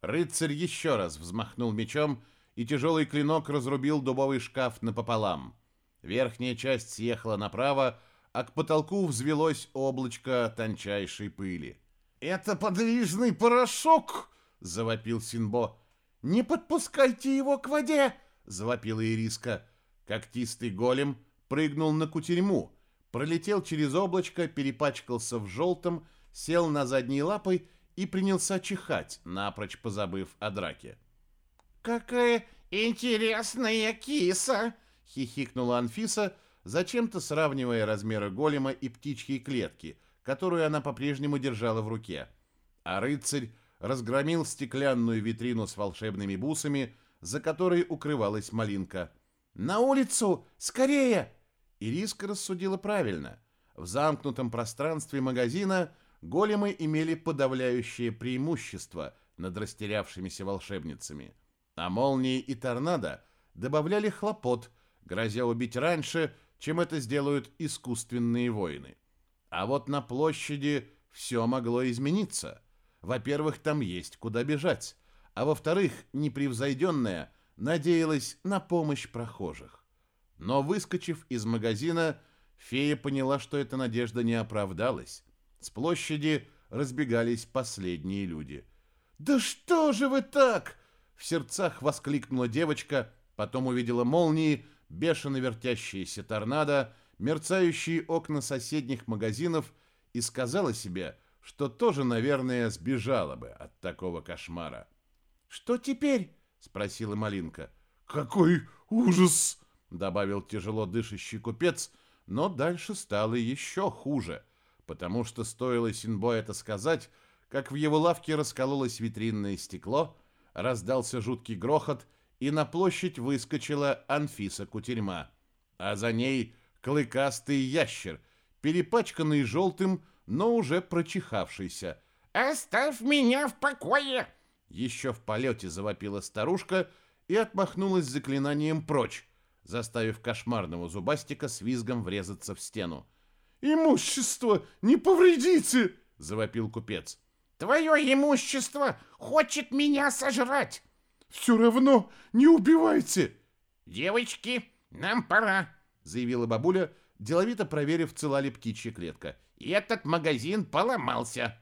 Рыцарь еще раз взмахнул мечом, и тяжелый клинок разрубил дубовый шкаф напополам. Верхняя часть съехала направо, а к потолку взвелось облачко тончайшей пыли. «Это подвижный порошок!» — завопил Синбо. «Не подпускайте его к воде!» — завопила Ириска. Когтистый голем прыгнул на кутерьму, пролетел через облачко, перепачкался в желтом, сел на задние лапы и принялся чихать, напрочь позабыв о драке. «Какая интересная киса!» — хихикнула Анфиса, зачем-то сравнивая размеры голема и птичьей клетки, которую она по-прежнему держала в руке. А рыцарь разгромил стеклянную витрину с волшебными бусами, за которой укрывалась малинка — «На улицу! Скорее!» Ириска рассудила правильно. В замкнутом пространстве магазина големы имели подавляющее преимущество над растерявшимися волшебницами. А молнии и торнадо добавляли хлопот, грозя убить раньше, чем это сделают искусственные воины. А вот на площади все могло измениться. Во-первых, там есть куда бежать, а во-вторых, непревзойденная – надеялась на помощь прохожих. Но, выскочив из магазина, фея поняла, что эта надежда не оправдалась. С площади разбегались последние люди. «Да что же вы так?» В сердцах воскликнула девочка, потом увидела молнии, бешено вертящиеся торнадо, мерцающие окна соседних магазинов и сказала себе, что тоже, наверное, сбежала бы от такого кошмара. «Что теперь?» спросила Малинка. Какой ужас, добавил тяжело дышащий купец, но дальше стало еще хуже, потому что стоило Синбо это сказать, как в его лавке раскололось витринное стекло, раздался жуткий грохот, и на площадь выскочила Анфиса Кутерьма, а за ней клыкастый ящер, перепачканный желтым, но уже прочихавшийся. «Оставь меня в покое!» Еще в полете завопила старушка и отмахнулась заклинанием прочь, заставив кошмарного зубастика с визгом врезаться в стену. «Имущество не повредите!» — завопил купец. «Твое имущество хочет меня сожрать!» «Все равно не убивайте!» «Девочки, нам пора!» — заявила бабуля, деловито проверив, цела ли птичья клетка. «Этот магазин поломался!»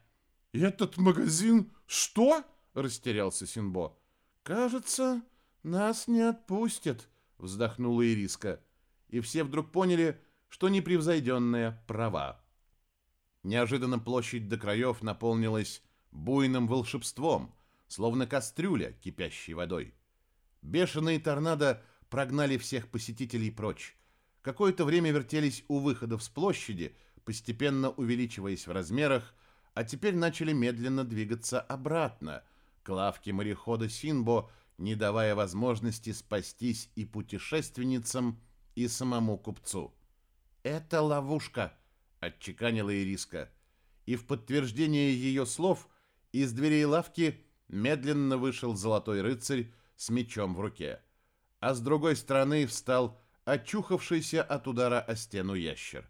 «Этот магазин что?» растерялся Синбо. Кажется, нас не отпустят, вздохнула Ириска. И все вдруг поняли, что непревзойденная права. Неожиданно площадь до краев наполнилась буйным волшебством, словно кастрюля, кипящей водой. Бешеные торнадо прогнали всех посетителей прочь. Какое-то время вертелись у выходов с площади, постепенно увеличиваясь в размерах, а теперь начали медленно двигаться обратно – к лавке морехода Синбо, не давая возможности спастись и путешественницам, и самому купцу. «Это ловушка», — отчеканила Ириска. И в подтверждение ее слов из дверей лавки медленно вышел золотой рыцарь с мечом в руке. А с другой стороны встал очухавшийся от удара о стену ящер.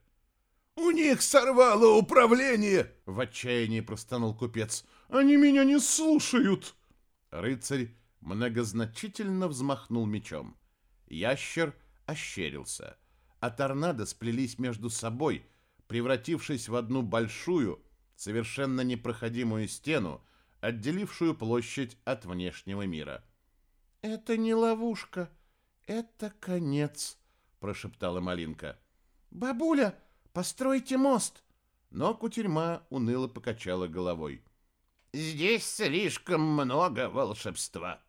«У них сорвало управление!» — в отчаянии простонал купец. «Они меня не слушают!» Рыцарь многозначительно взмахнул мечом. Ящер ощерился, а торнадо сплелись между собой, превратившись в одну большую, совершенно непроходимую стену, отделившую площадь от внешнего мира. «Это не ловушка, это конец», — прошептала Малинка. «Бабуля, постройте мост!» Но кутерьма уныло покачала головой. «Здесь слишком много волшебства.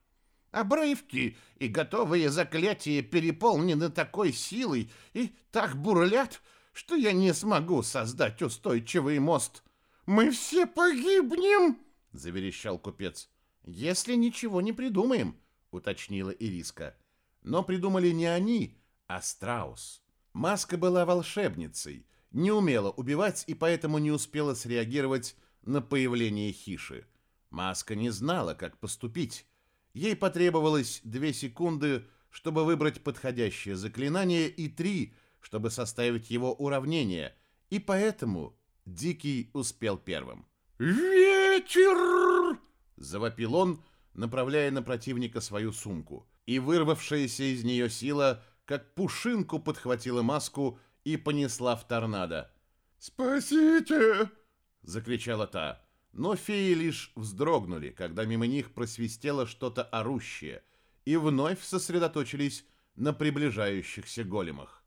Обрывки и готовые заклятия переполнены такой силой и так бурлят, что я не смогу создать устойчивый мост. Мы все погибнем!» — заверещал купец. «Если ничего не придумаем», — уточнила Ириска. Но придумали не они, а Страус. Маска была волшебницей, не умела убивать и поэтому не успела среагировать на появление Хиши. Маска не знала, как поступить. Ей потребовалось две секунды, чтобы выбрать подходящее заклинание, и три, чтобы составить его уравнение, и поэтому Дикий успел первым. «Ветер!» — завопил он, направляя на противника свою сумку. И вырвавшаяся из нее сила, как пушинку, подхватила маску и понесла в торнадо. «Спасите!» — закричала та. Но феи лишь вздрогнули, когда мимо них просвистело что-то орущее, и вновь сосредоточились на приближающихся големах.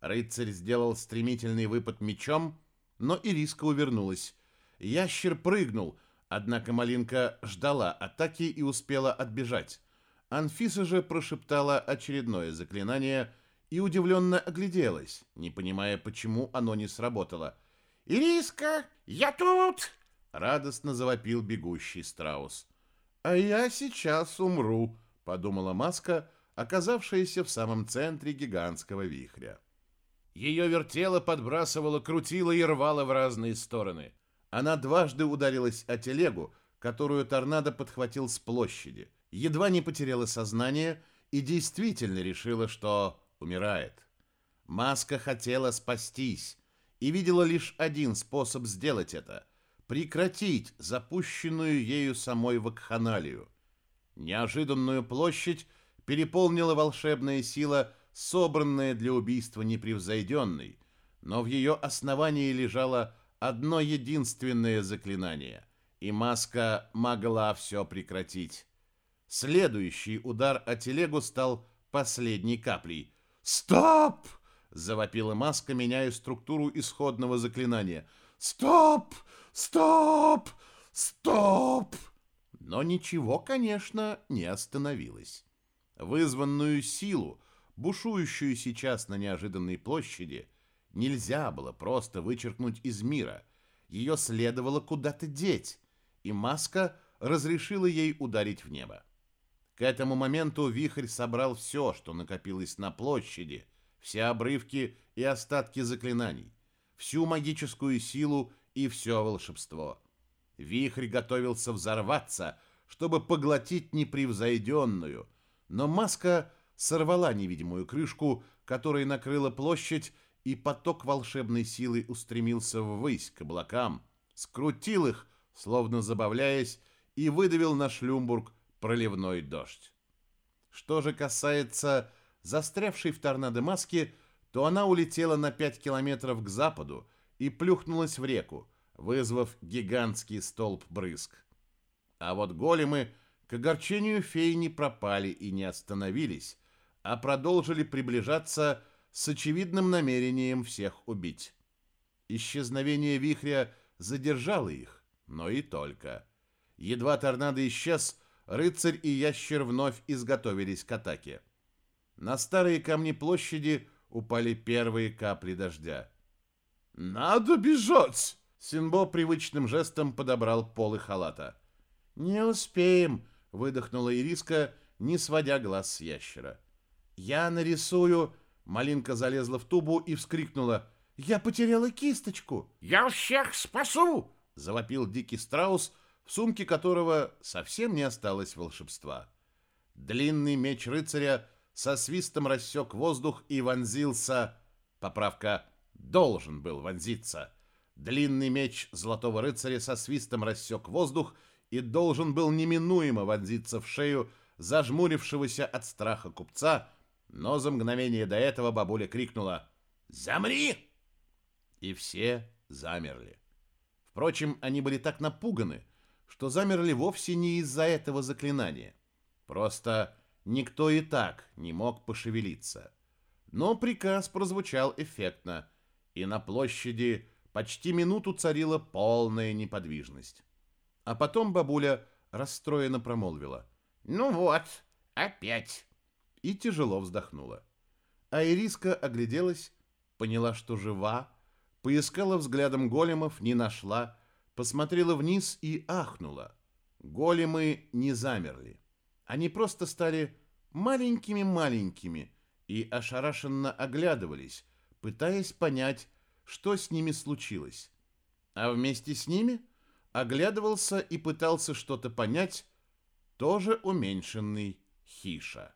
Рыцарь сделал стремительный выпад мечом, но Ириска увернулась. Ящер прыгнул, однако Малинка ждала атаки и успела отбежать. Анфиса же прошептала очередное заклинание и удивленно огляделась, не понимая, почему оно не сработало. «Ириска, я тут!» — радостно завопил бегущий страус. «А я сейчас умру», — подумала Маска, оказавшаяся в самом центре гигантского вихря. Ее вертело, подбрасывало, крутило и рвало в разные стороны. Она дважды ударилась о телегу, которую торнадо подхватил с площади, едва не потеряла сознание и действительно решила, что умирает. Маска хотела спастись и видела лишь один способ сделать это прекратить запущенную ею самой вакханалию. Неожиданную площадь переполнила волшебная сила, собранная для убийства непревзойденной, но в ее основании лежало одно единственное заклинание, и маска могла все прекратить. Следующий удар о телегу стал последней каплей. «Стоп!» — завопила маска, меняя структуру исходного заклинания. «Стоп! Стоп! Стоп!» Но ничего, конечно, не остановилось. Вызванную силу, бушующую сейчас на неожиданной площади, нельзя было просто вычеркнуть из мира. Ее следовало куда-то деть, и маска разрешила ей ударить в небо. К этому моменту вихрь собрал все, что накопилось на площади, все обрывки и остатки заклинаний, всю магическую силу и все волшебство. Вихрь готовился взорваться, чтобы поглотить непревзойденную, но маска сорвала невидимую крышку, которая накрыла площадь, и поток волшебной силы устремился ввысь к облакам, скрутил их, словно забавляясь, и выдавил на Шлюмбург проливной дождь. Что же касается застрявшей в торнадо маски, то она улетела на 5 километров к западу, и плюхнулась в реку, вызвав гигантский столб брызг. А вот големы к огорчению феи не пропали и не остановились, а продолжили приближаться с очевидным намерением всех убить. Исчезновение вихря задержало их, но и только. Едва торнадо исчез, рыцарь и ящер вновь изготовились к атаке. На старые камни площади упали первые капли дождя. «Надо бежать!» Синбо привычным жестом подобрал полы халата. «Не успеем!» — выдохнула Ириска, не сводя глаз с ящера. «Я нарисую...» Малинка залезла в тубу и вскрикнула. «Я потеряла кисточку!» «Я всех спасу!» — завопил дикий страус, в сумке которого совсем не осталось волшебства. Длинный меч рыцаря со свистом рассек воздух и вонзился... Поправка должен был вонзиться. Длинный меч золотого рыцаря со свистом рассек воздух и должен был неминуемо вонзиться в шею зажмурившегося от страха купца, но за мгновение до этого бабуля крикнула «Замри!» И все замерли. Впрочем, они были так напуганы, что замерли вовсе не из-за этого заклинания. Просто никто и так не мог пошевелиться. Но приказ прозвучал эффектно, и на площади почти минуту царила полная неподвижность. А потом бабуля расстроенно промолвила. «Ну вот, опять!» И тяжело вздохнула. А Ириска огляделась, поняла, что жива, поискала взглядом големов, не нашла, посмотрела вниз и ахнула. Големы не замерли. Они просто стали маленькими-маленькими и ошарашенно оглядывались, пытаясь понять, что с ними случилось. А вместе с ними оглядывался и пытался что-то понять тоже уменьшенный Хиша.